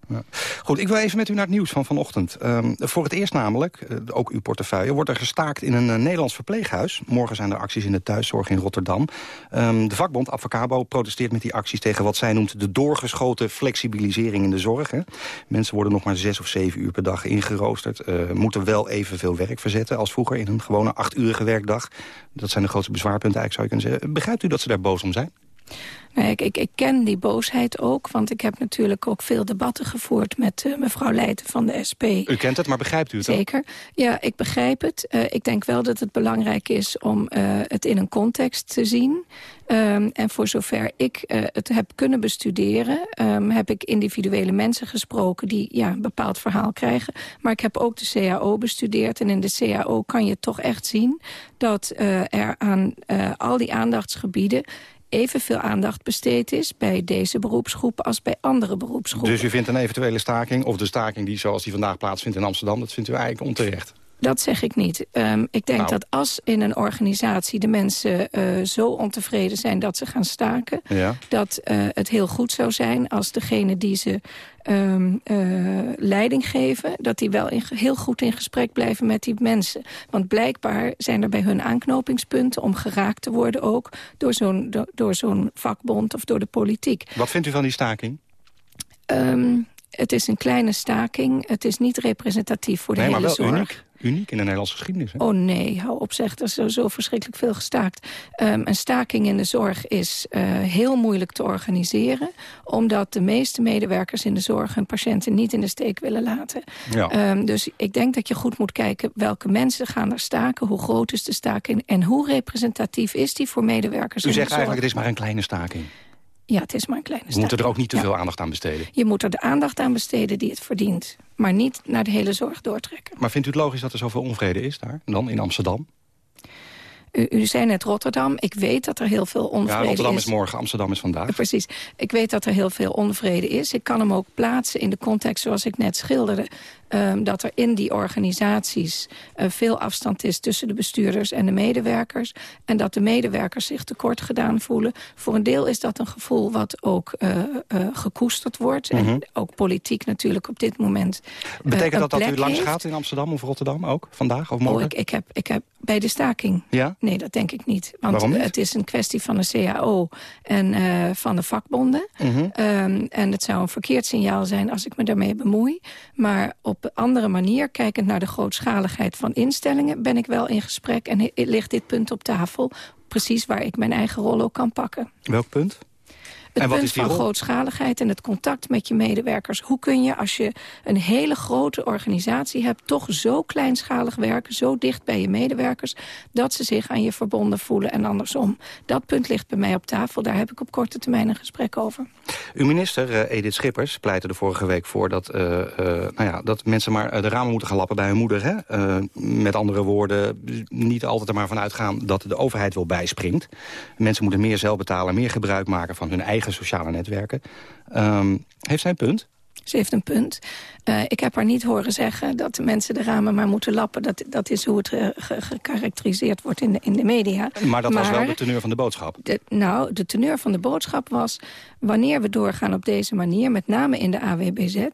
Goed, ik wil even met u naar het nieuws van vanochtend. Um, voor het eerst namelijk, uh, ook uw portefeuille, wordt er gestaakt in een uh, Nederlands verpleeghuis. Morgen zijn er acties in de thuiszorg in Rotterdam. Um, de vakbond Avocabo protesteert met die acties tegen wat zij noemt de doorgeschoten flexibilisering in de zorg. Hè. Mensen worden nog maar zes of zeven uur per dag ingeroosterd. Uh, moeten wel evenveel werk verzetten als vroeger in een gewone achturige werkdag. Dat zijn de grootste bezwaarpunten eigenlijk, zou je kunnen zeggen. Begrijpt u dat ze daar boos om zijn? Nee, ik, ik, ik, ken die boosheid ook, want ik heb natuurlijk ook veel debatten gevoerd met uh, mevrouw Leijten van de SP. U kent het, maar begrijpt u het Zeker. Ja, ik begrijp het. Uh, ik denk wel dat het belangrijk is om uh, het in een context te zien. Um, en voor zover ik het heb kunnen bestuderen... Um, heb ik individuele mensen gesproken die ja, een bepaald verhaal krijgen. Maar ik heb ook de CAO bestudeerd. En in de CAO kan je toch echt zien dat er aan al die aandachtsgebieden evenveel aandacht besteed is bij deze beroepsgroep als bij andere beroepsgroepen. Dus u vindt een eventuele staking, of de staking die zoals die vandaag plaatsvindt in Amsterdam, dat vindt u eigenlijk onterecht? Dat zeg ik niet. Um, ik denk nou. dat als in een organisatie de mensen uh, zo ontevreden zijn dat ze gaan staken... Ja. dat uh, het heel goed zou zijn als degene die ze um, uh, leiding geven... dat die wel in, heel goed in gesprek blijven met die mensen. Want blijkbaar zijn er bij hun aanknopingspunten... om geraakt te worden ook door zo'n door zo'n vakbond of door de politiek. Wat vindt u van die staking? Um, het is een kleine staking. Het is niet representatief voor de nee, hele maar wel zorg. Uniek, uniek in de Nederlandse geschiedenis. Hè? Oh nee, hou op zeg, er is zo, zo verschrikkelijk veel gestaakt. Um, een staking in de zorg is uh, heel moeilijk te organiseren... omdat de meeste medewerkers in de zorg hun patiënten niet in de steek willen laten. Ja. Um, dus ik denk dat je goed moet kijken welke mensen gaan er staken... hoe groot is de staking en hoe representatief is die voor medewerkers U in zegt de zorg. eigenlijk het is maar een kleine staking. Ja, het is maar een kleine We moeten er ook niet te veel ja. aandacht aan besteden. Je moet er de aandacht aan besteden die het verdient. Maar niet naar de hele zorg doortrekken. Maar vindt u het logisch dat er zoveel onvrede is daar, dan in Amsterdam? U, u zei net Rotterdam. Ik weet dat er heel veel onvrede is. Ja, Rotterdam is. is morgen, Amsterdam is vandaag. Precies. Ik weet dat er heel veel onvrede is. Ik kan hem ook plaatsen in de context zoals ik net schilderde. Um, dat er in die organisaties uh, veel afstand is tussen de bestuurders en de medewerkers. En dat de medewerkers zich tekort gedaan voelen. Voor een deel is dat een gevoel wat ook uh, uh, gekoesterd wordt. Mm -hmm. En ook politiek natuurlijk op dit moment Betekent dat dat u langs heeft. gaat in Amsterdam of Rotterdam ook? Vandaag of morgen? Oh, ik, ik, heb, ik heb bij de staking. Ja? Nee, dat denk ik niet. Want Waarom niet? het is een kwestie van de CAO en uh, van de vakbonden. Mhm. Mm -hmm. um, en het zou een verkeerd signaal zijn als ik me daarmee bemoei. Maar op een andere manier, kijkend naar de grootschaligheid van instellingen... ben ik wel in gesprek en ligt dit punt op tafel. Precies waar ik mijn eigen rol ook kan pakken. Welk punt? Het en wat punt is die van rol? grootschaligheid en het contact met je medewerkers. Hoe kun je, als je een hele grote organisatie hebt... toch zo kleinschalig werken, zo dicht bij je medewerkers... dat ze zich aan je verbonden voelen en andersom. Dat punt ligt bij mij op tafel. Daar heb ik op korte termijn een gesprek over. Uw minister, uh, Edith Schippers, pleitte er vorige week voor... dat, uh, uh, nou ja, dat mensen maar de ramen moeten gaan lappen bij hun moeder. Hè? met andere woorden, niet altijd er maar van uitgaan... dat de overheid wel bijspringt. Mensen moeten meer zelf betalen, meer gebruik maken van hun eigen sociale netwerken. Um, heeft zij een punt? Ze heeft een punt. Uh, ik heb haar niet horen zeggen dat de mensen de ramen maar moeten lappen. Dat, dat is hoe het uh, gekarakteriseerd wordt in de, in de media. Maar dat maar, was wel de teneur van de boodschap. De, nou, de teneur van de boodschap was... wanneer we doorgaan op deze manier, met name in de AWBZ...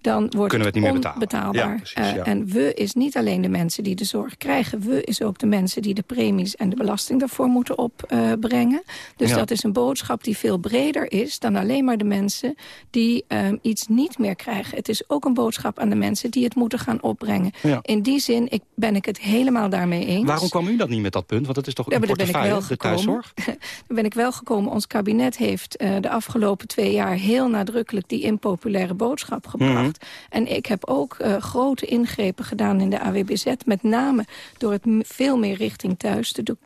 dan wordt Kunnen we het, het onbetaalbaar. Ja, precies, ja. uh, en we is niet alleen de mensen die de zorg krijgen. We is ook de mensen die de premies en de belasting daarvoor moeten opbrengen. dus ja. dat is een boodschap die veel breder is... dan alleen maar de mensen die iets niet niet meer krijgen. Het is ook een boodschap aan de mensen die het moeten gaan opbrengen. Ja. In die zin ik, ben ik het helemaal daarmee eens. Waarom kwam u dat niet met dat punt? Want het is toch Ja, een maar daar ben ik portefeuille, wel de gekomen. thuiszorg? [laughs] Daar ben ik wel gekomen. Ons kabinet heeft eh, de afgelopen twee jaar heel nadrukkelijk die impopulaire boodschap gebracht. En ik heb ook eh, grote ingrepen gedaan in de AWBZ. Met name door het veel meer richting thuis te, do-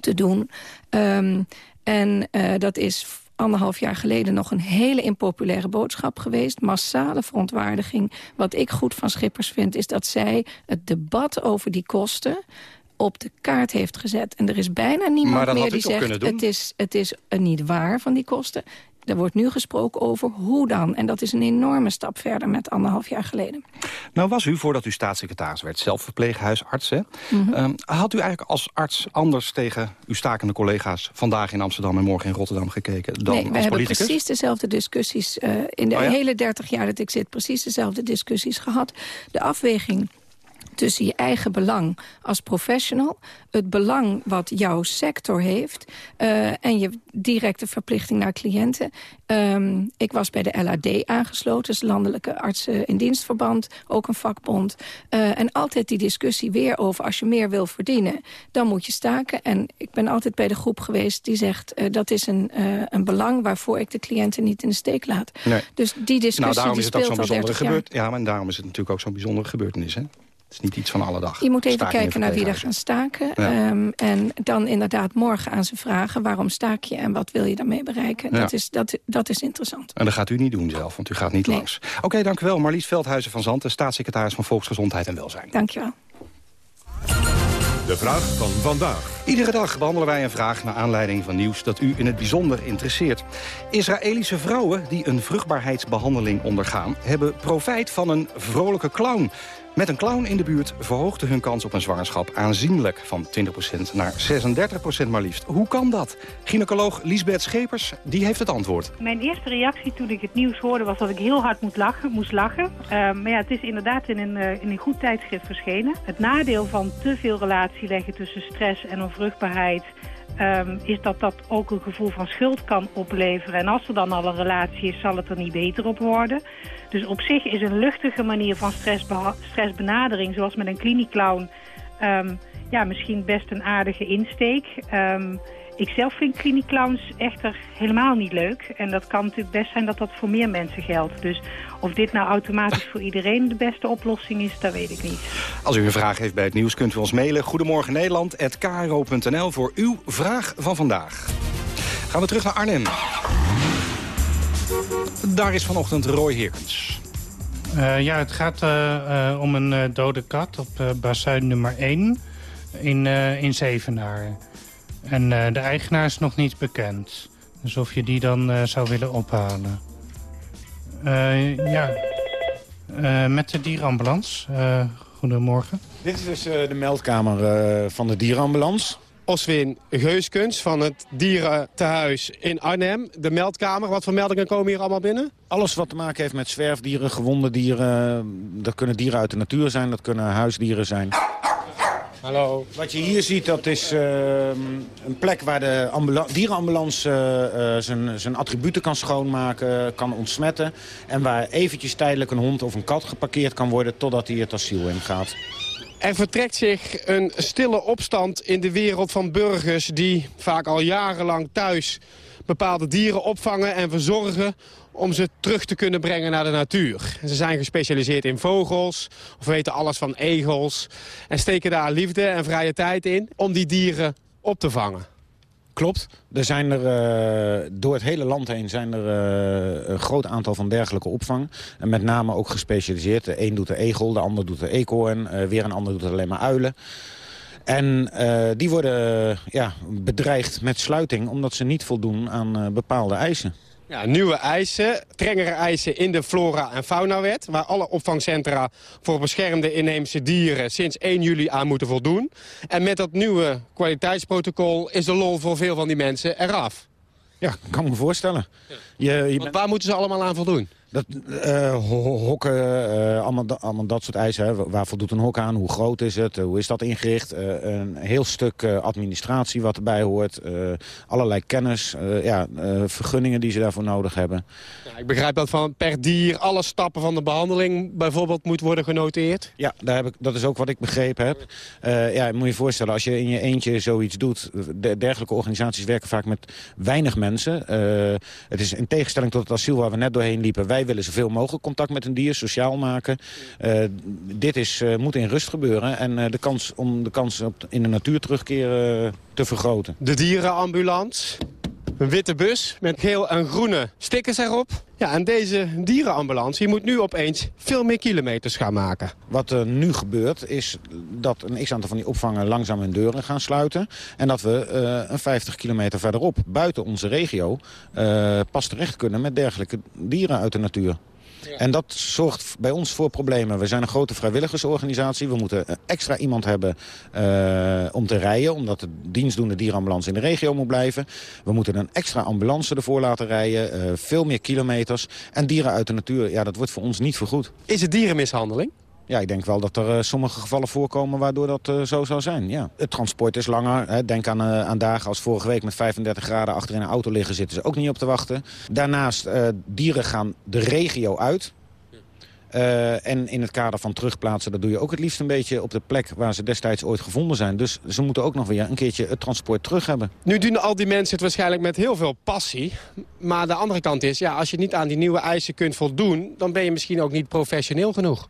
te doen. Ehm, en eh, dat is anderhalf jaar geleden nog een hele impopulaire boodschap geweest. Massale verontwaardiging. Wat ik goed van Schippers vind, is dat zij het debat over die kosten op de kaart heeft gezet. En er is bijna niemand meer die zegt... het is, het is eh, niet waar van die kosten. Er wordt nu gesproken over hoe dan. En dat is een enorme stap verder met anderhalf jaar geleden. Nou was u, voordat u staatssecretaris werd, zelf verpleeghuisarts. Hè? Mhm. Ehm, had u eigenlijk als arts anders tegen uw stakende collega's... vandaag in Amsterdam en morgen in Rotterdam gekeken dan nee, we als hebben politicus? precies dezelfde discussies... eh, in de Oh ja? hele 30 jaar dat ik zit, precies dezelfde discussies gehad. De afweging tussen je eigen belang als professional... het belang wat jouw sector heeft... eh, en je directe verplichting naar cliënten. Ehm, ik was bij de LAD aangesloten, dus Landelijke Artsen in Dienstverband... ook een vakbond. Eh, en altijd die discussie weer over als je meer wil verdienen... dan moet je staken. En ik ben altijd bij de groep geweest die zegt... eh, dat is een, een belang waarvoor ik de cliënten niet in de steek laat. Nee. Dus die discussie nou, daarom die is het ook zo'n al bijzondere 30 jaar. gebeurtenis. Ja, maar daarom is het natuurlijk ook zo'n bijzondere gebeurtenis. Hè? Het is niet iets van alle dag. Je moet even Staking kijken naar wie er gaan staken. Ja. Ehm, en dan inderdaad morgen aan ze vragen... waarom staak je en wat wil je daarmee bereiken? Ja. Dat, is, dat, dat is interessant. En dat gaat u niet doen zelf, want u gaat niet Nee. langs. Oké, dank u wel. Marlies Veldhuizen van Zanten, staatssecretaris van Volksgezondheid en Welzijn. Dank je wel. De vraag van vandaag. Iedere dag behandelen wij een vraag naar aanleiding van nieuws dat u in het bijzonder interesseert. Israëlische vrouwen die een vruchtbaarheidsbehandeling ondergaan... hebben profijt van een vrolijke clown. Met een clown in de buurt verhoogde hun kans op een zwangerschap aanzienlijk. Van 20% naar 36% maar liefst. Hoe kan dat? Gynaecoloog Liesbeth Schepers die heeft het antwoord. Mijn eerste reactie toen ik het nieuws hoorde was dat ik heel hard moet lachen, moest lachen. Eh, maar ja, het is inderdaad in een, eh, in een goed tijdschrift verschenen. Het nadeel van te veel relatie leggen tussen stress en onvruchtbaarheid... ehm, is dat dat ook een gevoel van schuld kan opleveren. En als er dan al een relatie is, zal het er niet beter op worden. Dus op zich is een luchtige manier van stressbenadering... zoals met een klinieclown... ehm, ja, misschien best een aardige insteek... Ehm, ik zelf vind klinieclowns echter helemaal niet leuk. En dat kan natuurlijk best zijn dat dat voor meer mensen geldt. Dus of dit nou automatisch voor iedereen de beste oplossing is, dat weet ik niet. Als u een vraag heeft bij het nieuws kunt u ons mailen. Goedemorgen Nederland@kro.nl voor uw vraag van vandaag. Gaan we terug naar Arnhem. Daar is vanochtend Roy Heerkens. Eh, ja, het gaat eh, eh, om een eh, dode kat op bassin nummer 1 in, eh, in Zevenaar. En eh, de eigenaar is nog niet bekend. Dus of je die dan eh, zou willen ophalen. Eh, ja, Eh, met de dierenambulance. Eh, goedemorgen. Dit is dus eh, de meldkamer eh, van de dierenambulance. Oswin Geuskens van het dierentehuis in Arnhem. De meldkamer, wat voor meldingen komen hier allemaal binnen? Alles wat te maken heeft met zwerfdieren, gewonde dieren. Dat kunnen dieren uit de natuur zijn, dat kunnen huisdieren zijn. Hallo. Wat je hier ziet, dat is eh, een plek waar de ambula- dierenambulance eh, zijn, zijn attributen kan schoonmaken, kan ontsmetten. En waar eventjes tijdelijk een hond of een kat geparkeerd kan worden totdat hij het asiel ingaat. Er vertrekt zich een stille opstand in de wereld van burgers... die vaak al jarenlang thuis bepaalde dieren opvangen en verzorgen... om ze terug te kunnen brengen naar de natuur. Ze zijn gespecialiseerd in vogels, of weten alles van egels... en steken daar liefde en vrije tijd in om die dieren op te vangen. Klopt. Er zijn er eh, door het hele land heen zijn er eh, een groot aantal van dergelijke opvang. En met name ook gespecialiseerd. De een doet de egel, de ander doet de eekhoorn. eh, weer een ander doet alleen maar uilen. En eh, die worden ja, bedreigd met sluiting omdat ze niet voldoen aan eh, bepaalde eisen. Ja, nieuwe eisen, strengere eisen in de flora- en faunawet... waar alle opvangcentra voor beschermde inheemse dieren sinds 1 juli aan moeten voldoen. En met dat nieuwe kwaliteitsprotocol is de lol voor veel van die mensen eraf. Ja, kan me voorstellen. Je, waar moeten ze allemaal aan voldoen? Dat, uh, hokken, uh, allemaal, allemaal, dat soort eisen. Hè. Waar voldoet een hok aan? Hoe groot is het? hoe is dat ingericht? Uh, een heel stuk administratie wat erbij hoort. allerlei kennis. ja, vergunningen die ze daarvoor nodig hebben. Ja, ik begrijp dat van per dier alle stappen van de behandeling bijvoorbeeld moet worden genoteerd. Ja, daar heb ik, dat is ook wat ik begrepen heb. ja, moet je je voorstellen, als je in je eentje zoiets doet... De, dergelijke organisaties werken vaak met weinig mensen. het is in tegenstelling tot het asiel waar we net doorheen liepen... Wij willen zoveel mogelijk contact met een dier, sociaal maken. Uh, dit is, uh, moet in rust gebeuren. En uh, de kans om de kans op in de natuur terugkeren te vergroten. De dierenambulance. Een witte bus met geel en groene stickers erop. Ja, en deze dierenambulance die moet nu opeens veel meer kilometers gaan maken. Wat er nu gebeurt is dat een x-aantal van die opvangen langzaam hun deuren gaan sluiten. En dat we uh, een 50 kilometer verderop, buiten onze regio, uh, pas terecht kunnen met dergelijke dieren uit de natuur. En dat zorgt bij ons voor problemen. We zijn een grote vrijwilligersorganisatie. We moeten extra iemand hebben uh, om te rijden... omdat de dienstdoende dierenambulance in de regio moet blijven. We moeten een extra ambulance ervoor laten rijden. Uh, veel meer kilometers. En dieren uit de natuur, ja, dat wordt voor ons niet vergoed. Is het dierenmishandeling? Ja, ik denk wel dat er uh, sommige gevallen voorkomen waardoor dat uh, zo zou zijn. Ja. Het transport is langer. Hè. Denk aan, uh, aan dagen als vorige week met 35 graden achter in een auto liggen... zitten ze ook niet op te wachten. Daarnaast, dieren gaan de regio uit. en in het kader van terugplaatsen, dat doe je ook het liefst een beetje op de plek waar ze destijds ooit gevonden zijn. Dus ze moeten ook nog weer een keertje het transport terug hebben. Nu doen al die mensen het waarschijnlijk met heel veel passie. Maar de andere kant is, ja, als je niet aan die nieuwe eisen kunt voldoen... dan ben je misschien ook niet professioneel genoeg.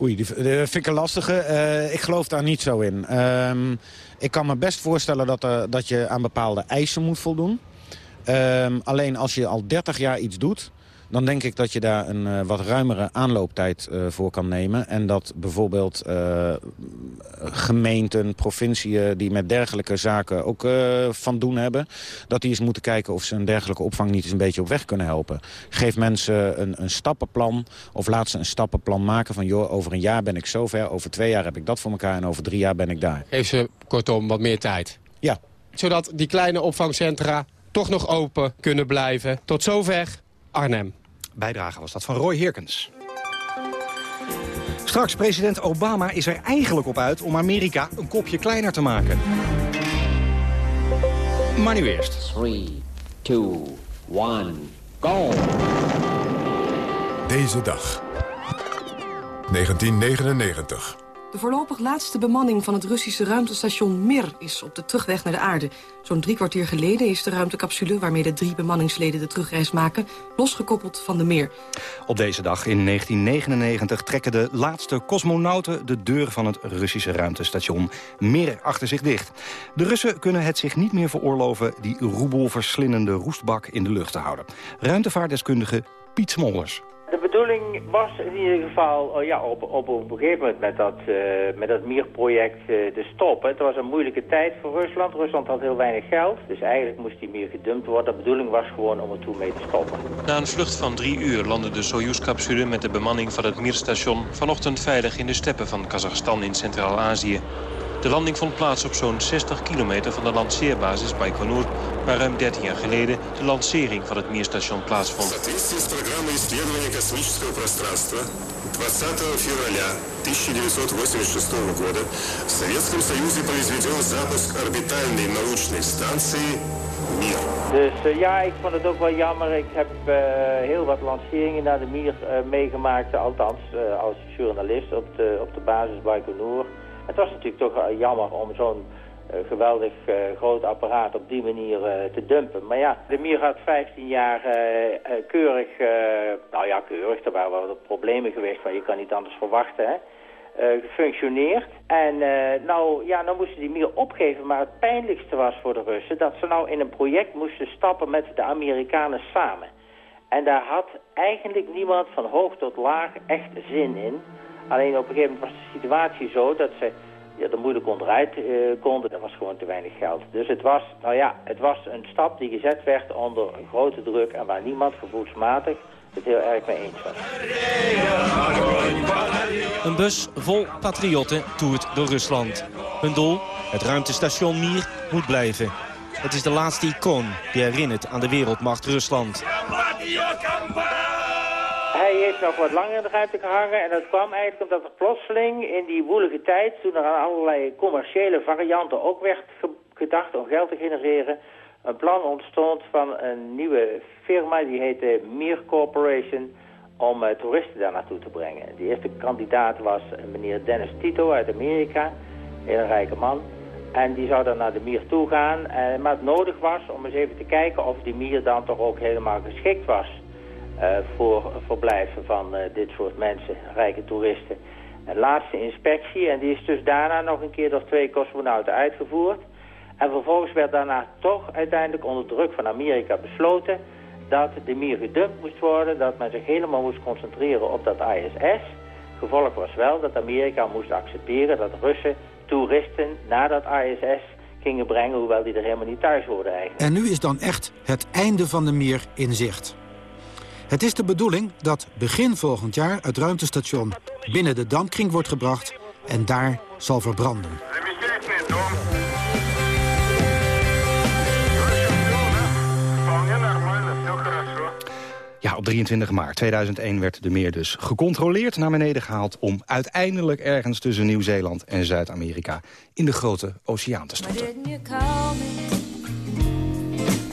Oei, die, vind ik een lastige. Uh, ik geloof daar niet zo in. Uh, ik kan me best voorstellen dat, er, dat je aan bepaalde eisen moet voldoen. Uh, alleen als je al 30 jaar iets doet dan denk ik dat je daar een uh, wat ruimere aanlooptijd uh, voor kan nemen. En dat bijvoorbeeld uh, gemeenten, provinciën die met dergelijke zaken ook van doen hebben... dat die eens moeten kijken of ze een dergelijke opvang niet eens een beetje op weg kunnen helpen. Geef mensen een, een stappenplan of laat ze een stappenplan maken van... joh, over een jaar ben ik zover, over twee jaar heb ik dat voor elkaar en over drie jaar ben ik daar. Geef ze kortom wat meer tijd. Ja. Zodat die kleine opvangcentra toch nog open kunnen blijven. Tot zover Arnhem. Bijdrage was dat van Roy Heerkens. Straks, president Obama is er eigenlijk op uit om Amerika een kopje kleiner te maken. Maar nu eerst. 3, 2, 1, go! Deze dag. 1999. De voorlopig laatste bemanning van het Russische ruimtestation Mir is op de terugweg naar de aarde. Zo'n drie kwartier geleden is de ruimtecapsule waarmee de drie bemanningsleden de terugreis maken losgekoppeld van de Mir. Op deze dag in 1999 trekken de laatste cosmonauten de deur van het Russische ruimtestation Mir achter zich dicht. De Russen kunnen het zich niet meer veroorloven die roebelverslindende roestbak in de lucht te houden. Ruimtevaartdeskundige Piet Smollers. De bedoeling was in ieder geval uh, ja, op, op, een gegeven moment met dat, uh, met dat Mir-project uh, te stoppen. Het was een moeilijke tijd voor Rusland. Rusland had heel weinig geld, dus eigenlijk moest die Mir gedumpt worden. De bedoeling was gewoon om er toen mee te stoppen. Na een vlucht van drie uur landde de Soyuz-capsule met de bemanning van het Mir-station... vanochtend veilig in de steppen van Kazachstan in Centraal-Azië. De landing vond plaats op zo'n 60 kilometer van de lanceerbasis Baikonur... waar ruim 13 jaar geleden de lancering van het Mirstation plaatsvond. 20 февраля 1986 года в Советском Союзе произведен запуск орбитальной научной станции Mir. Dus uh, ja, ik vond het ook wel jammer. Ik heb uh, heel wat lanceringen naar de Mir uh, meegemaakt, althans als journalist op de, op de basis Baikonur. Het was natuurlijk toch jammer om zo'n uh, geweldig uh, groot apparaat op die manier te dumpen. Maar ja, de Mir had 15 jaar keurig, nou ja, keurig, er waren wel wat problemen geweest, maar je kan niet anders verwachten, hè. gefunctioneerd. En nou, ja, nou moesten die Mir opgeven, maar het pijnlijkste was voor de Russen dat ze nou in een project moesten stappen met de Amerikanen samen. En daar had eigenlijk niemand van hoog tot laag echt zin in. Alleen op een gegeven moment was de situatie zo dat ze ja, er moeilijk onderuit uh, konden. Er was gewoon te weinig geld. Dus het was, nou ja, het was een stap die gezet werd onder een grote druk... en waar niemand gevoelsmatig het heel erg mee eens was. Een bus vol patriotten toert door Rusland. Hun doel, het ruimtestation Mir, moet blijven. Het is de laatste icoon die herinnert aan de wereldmacht Rusland. Nog wat langer in de ruimte gehangen en dat kwam eigenlijk omdat er plotseling in die woelige tijd, toen er aan allerlei commerciële varianten ook werd ge- gedacht om geld te genereren, een plan ontstond van een nieuwe firma, die heette Mir Corporation, om eh, toeristen daar naartoe te brengen. De eerste kandidaat was een meneer Dennis Tito uit Amerika, een rijke man. En die zou dan naar de Mier toe gaan. Eh, maar het nodig was om eens even te kijken of die Mier dan toch ook helemaal geschikt was eh, voor verblijven van eh, dit soort mensen, rijke toeristen. Een laatste inspectie en die is dus daarna nog een keer door twee cosmonauten uitgevoerd. En vervolgens werd daarna toch uiteindelijk onder druk van Amerika besloten dat de Mir gedumpt moest worden, dat men zich helemaal moest concentreren op dat ISS. Gevolg was wel dat Amerika moest accepteren dat Russen toeristen naar dat ISS gingen brengen, hoewel die er helemaal niet thuis hoorden eigenlijk. En nu is dan echt het einde van de Mir in zicht. Het is de bedoeling dat begin volgend jaar het ruimtestation binnen de dampkring wordt gebracht en daar zal verbranden. Ja, op 23 maart 2001 werd de meer dus gecontroleerd naar beneden gehaald... om uiteindelijk ergens tussen Nieuw-Zeeland en Zuid-Amerika... in de grote oceaan te storten.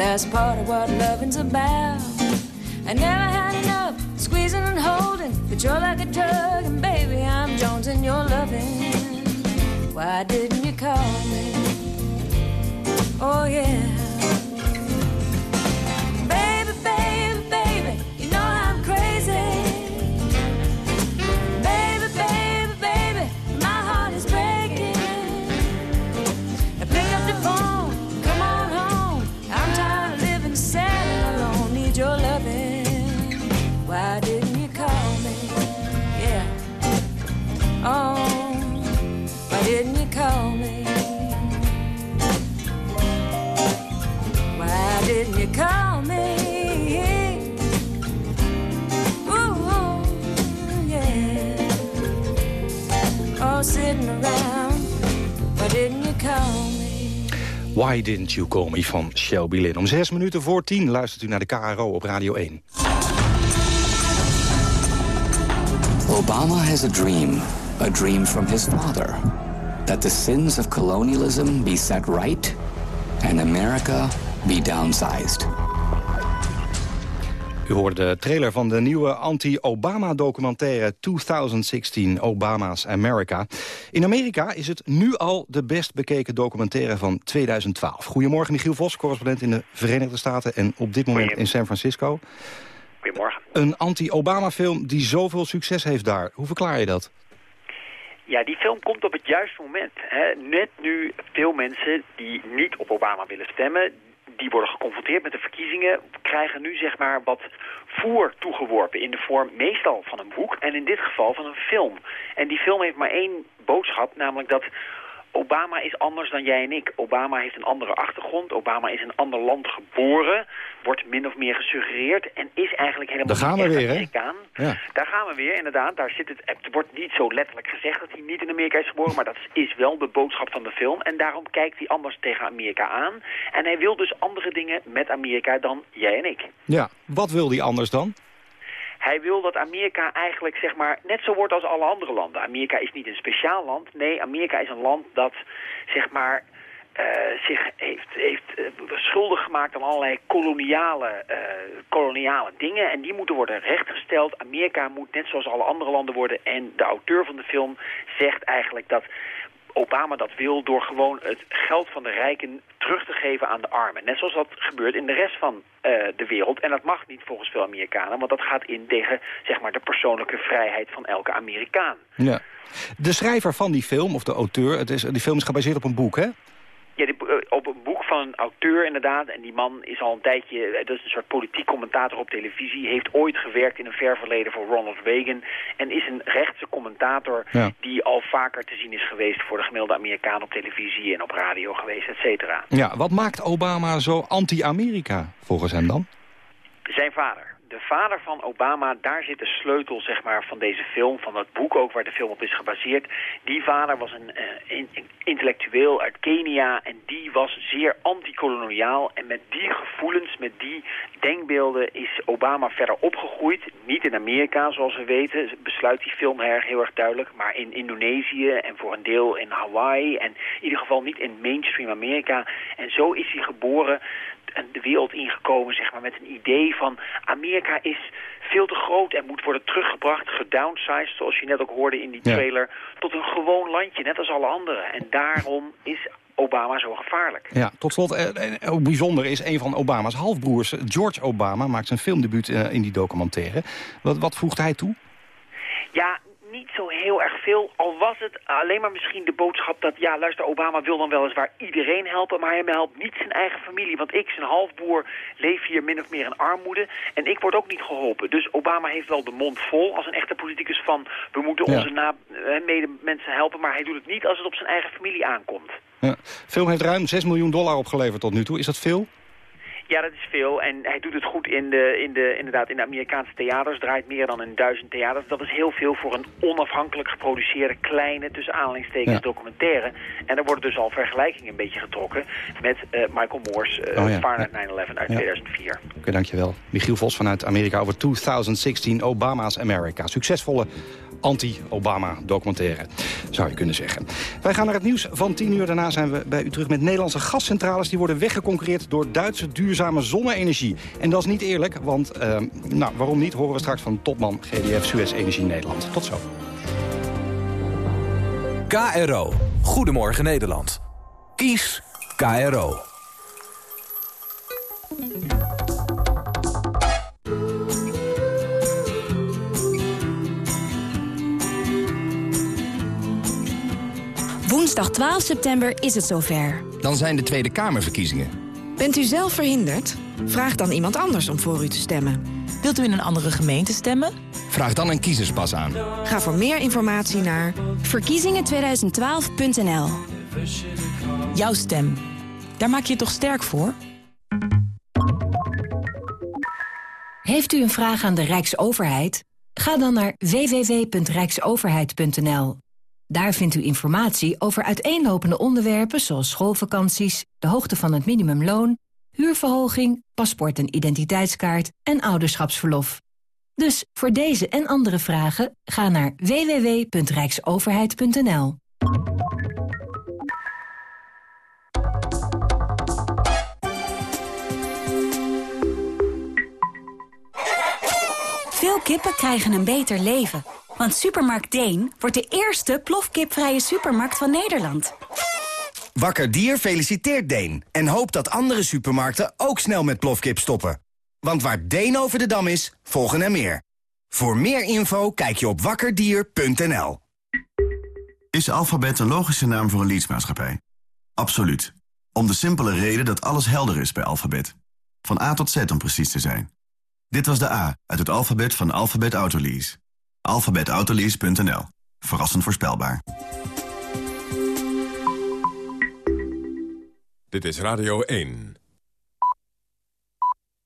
That's part of what loving's about. I never had enough squeezing and holding, but you're like a drug, and baby, I'm Jones and you're loving. Why didn't you call me? Oh yeah. Why didn't you call me? Why Didn't You Call Me van Shelby Lynn. Om zes minuten voor tien luistert u naar de KRO op Radio 1. Obama has a dream, a dream from his father, that the sins of colonialism be set right and America be downsized. U hoorde de trailer van de nieuwe anti-Obama-documentaire 2016 Obama's America. In Amerika is het nu al de best bekeken documentaire van 2012. Goedemorgen, Michiel Vos, correspondent in de Verenigde Staten... en op dit moment in San Francisco. Goedemorgen. Een anti-Obama-film die zoveel succes heeft daar. Hoe verklaar je dat? Ja, die film komt op het juiste moment. Hè. Net nu veel mensen die niet op Obama willen stemmen... die worden geconfronteerd met de verkiezingen... krijgen nu zeg maar wat voer toegeworpen in de vorm meestal van een boek... en in dit geval van een film. En die film heeft maar één boodschap, namelijk dat... Obama is anders dan jij en ik. Obama heeft een andere achtergrond. Obama is in een ander land geboren. Wordt min of meer gesuggereerd. En is eigenlijk helemaal Daar gaan we weer, hè? Amerikaan. Ja. Daar gaan we weer, inderdaad. Daar zit het, het wordt niet zo letterlijk gezegd dat hij niet in Amerika is geboren. Maar dat is wel de boodschap van de film. En daarom kijkt hij anders tegen Amerika aan. En hij wil dus andere dingen met Amerika dan jij en ik. Ja, wat wil die anders dan? Hij wil dat Amerika eigenlijk zeg maar net zo wordt als alle andere landen. Amerika is niet een speciaal land. Nee, Amerika is een land dat zeg maar eh, zich heeft, heeft eh, schuldig gemaakt aan allerlei koloniale, eh, koloniale dingen. En die moeten worden rechtgesteld. Amerika moet net zoals alle andere landen worden. En de auteur van de film zegt eigenlijk dat Obama dat wil door gewoon het geld van de rijken terug te geven aan de armen. Net zoals dat gebeurt in de rest van eh, de wereld. En dat mag niet volgens veel Amerikanen, want dat gaat in tegen zeg maar, de persoonlijke vrijheid van elke Amerikaan. Ja. De schrijver van die film, of de auteur, het is, die film is gebaseerd op een boek, hè? Ja, die, eh, van een auteur inderdaad. En die man is al een tijdje, eh, dat is een soort politiek commentator op televisie. Heeft ooit gewerkt in een ver verleden voor Ronald Reagan. En is een rechtse commentator die al vaker te zien is geweest voor de gemiddelde Amerikaan op televisie en op radio geweest, et cetera. Ja, wat maakt Obama zo anti-Amerika volgens hem dan? Zijn vader de vader van Obama, daar zit de sleutel zeg maar, van deze film, van dat boek ook waar de film op is gebaseerd. Die vader was een, uh, intellectueel uit Kenia en die was zeer antikoloniaal. En met die gevoelens, met die denkbeelden is Obama verder opgegroeid. Niet in Amerika, zoals we weten, besluit die film erg heel erg duidelijk, maar in Indonesië en voor een deel in Hawaii. En in ieder geval niet in mainstream Amerika. En zo is hij geboren de wereld ingekomen zeg maar, met een idee van Amerika is veel te groot en moet worden teruggebracht, gedownsized, zoals je net ook hoorde in die trailer, tot een gewoon landje, net als alle anderen. En daarom is Obama zo gevaarlijk. Ja, tot slot, eh, eh, ook bijzonder is een van Obama's halfbroers, George Obama, maakt zijn filmdebuut eh, in die documentaire. Wat, wat voegt hij toe? Ja, niet zo heel erg veel. Al was het alleen maar misschien de boodschap dat... ja, luister, Obama wil dan weliswaar iedereen helpen... maar hij helpt niet zijn eigen familie. Want ik, zijn halfboer, leef hier min of meer in armoede. En ik word ook niet geholpen. Dus Obama heeft wel de mond vol als een echte politicus van... we moeten onze na eh, medemensen helpen... maar hij doet het niet als het op zijn eigen familie aankomt. Ja. Film heeft ruim 6 miljoen dollar opgeleverd tot nu toe. Is dat veel? Ja, dat is veel. En hij doet het goed in de, in de, inderdaad in de Amerikaanse theaters. Draait meer dan een duizend theaters. Dat is heel veel voor een onafhankelijk geproduceerde kleine, tussen aanhalingstekens, documentaire. En er worden dus al vergelijkingen een beetje getrokken met uh, Michael Moore's uh, oh, ja. Fahrenheit 9-11 uit 2004. Oké, okay, dankjewel. Michiel Vos vanuit Amerika over 2016 Obama's America. Succesvolle anti-Obama documentaire, zou je kunnen zeggen. Wij gaan naar het nieuws van 10 uur. Daarna zijn we bij u terug met Nederlandse gascentrales. Die worden weggeconcurreerd door Duitse duurzame zonne-energie. En dat is niet eerlijk, want uh, nou, waarom niet, horen we straks van topman GDF Suez Energie Nederland. Tot zo. KRO. Goedemorgen Nederland. Kies KRO. Woensdag 12 september is het zover. Dan zijn de Tweede Kamerverkiezingen. Bent u zelf verhinderd? Vraag dan iemand anders om voor u te stemmen. Wilt u in een andere gemeente stemmen? Vraag dan een kiezerspas aan. Ga voor meer informatie naar verkiezingen2012.nl. Jouw stem. Daar maak je je toch sterk voor? Heeft u een vraag aan de Rijksoverheid? Ga dan naar www.rijksoverheid.nl. Daar vindt u informatie over uiteenlopende onderwerpen zoals schoolvakanties, de hoogte van het minimumloon, huurverhoging, paspoort en identiteitskaart en ouderschapsverlof. Dus voor deze en andere vragen ga naar www.rijksoverheid.nl. Veel kippen krijgen een beter leven. Want Supermarkt Deen wordt de eerste plofkipvrije supermarkt van Nederland. Wakker Dier feliciteert Deen en hoopt dat andere supermarkten ook snel met plofkip stoppen. Want waar Deen over de dam is, volgen er meer. Voor meer info kijk je op wakkerdier.nl. Is Alphabet een logische naam voor een leadsmaatschappij? Absoluut. Om de simpele reden dat alles helder is bij Alphabet. Van A tot Z om precies te zijn. Dit was de A uit het alfabet van Alphabet Autolease. Alphabetautolease.nl. Verrassend voorspelbaar. Dit is Radio 1.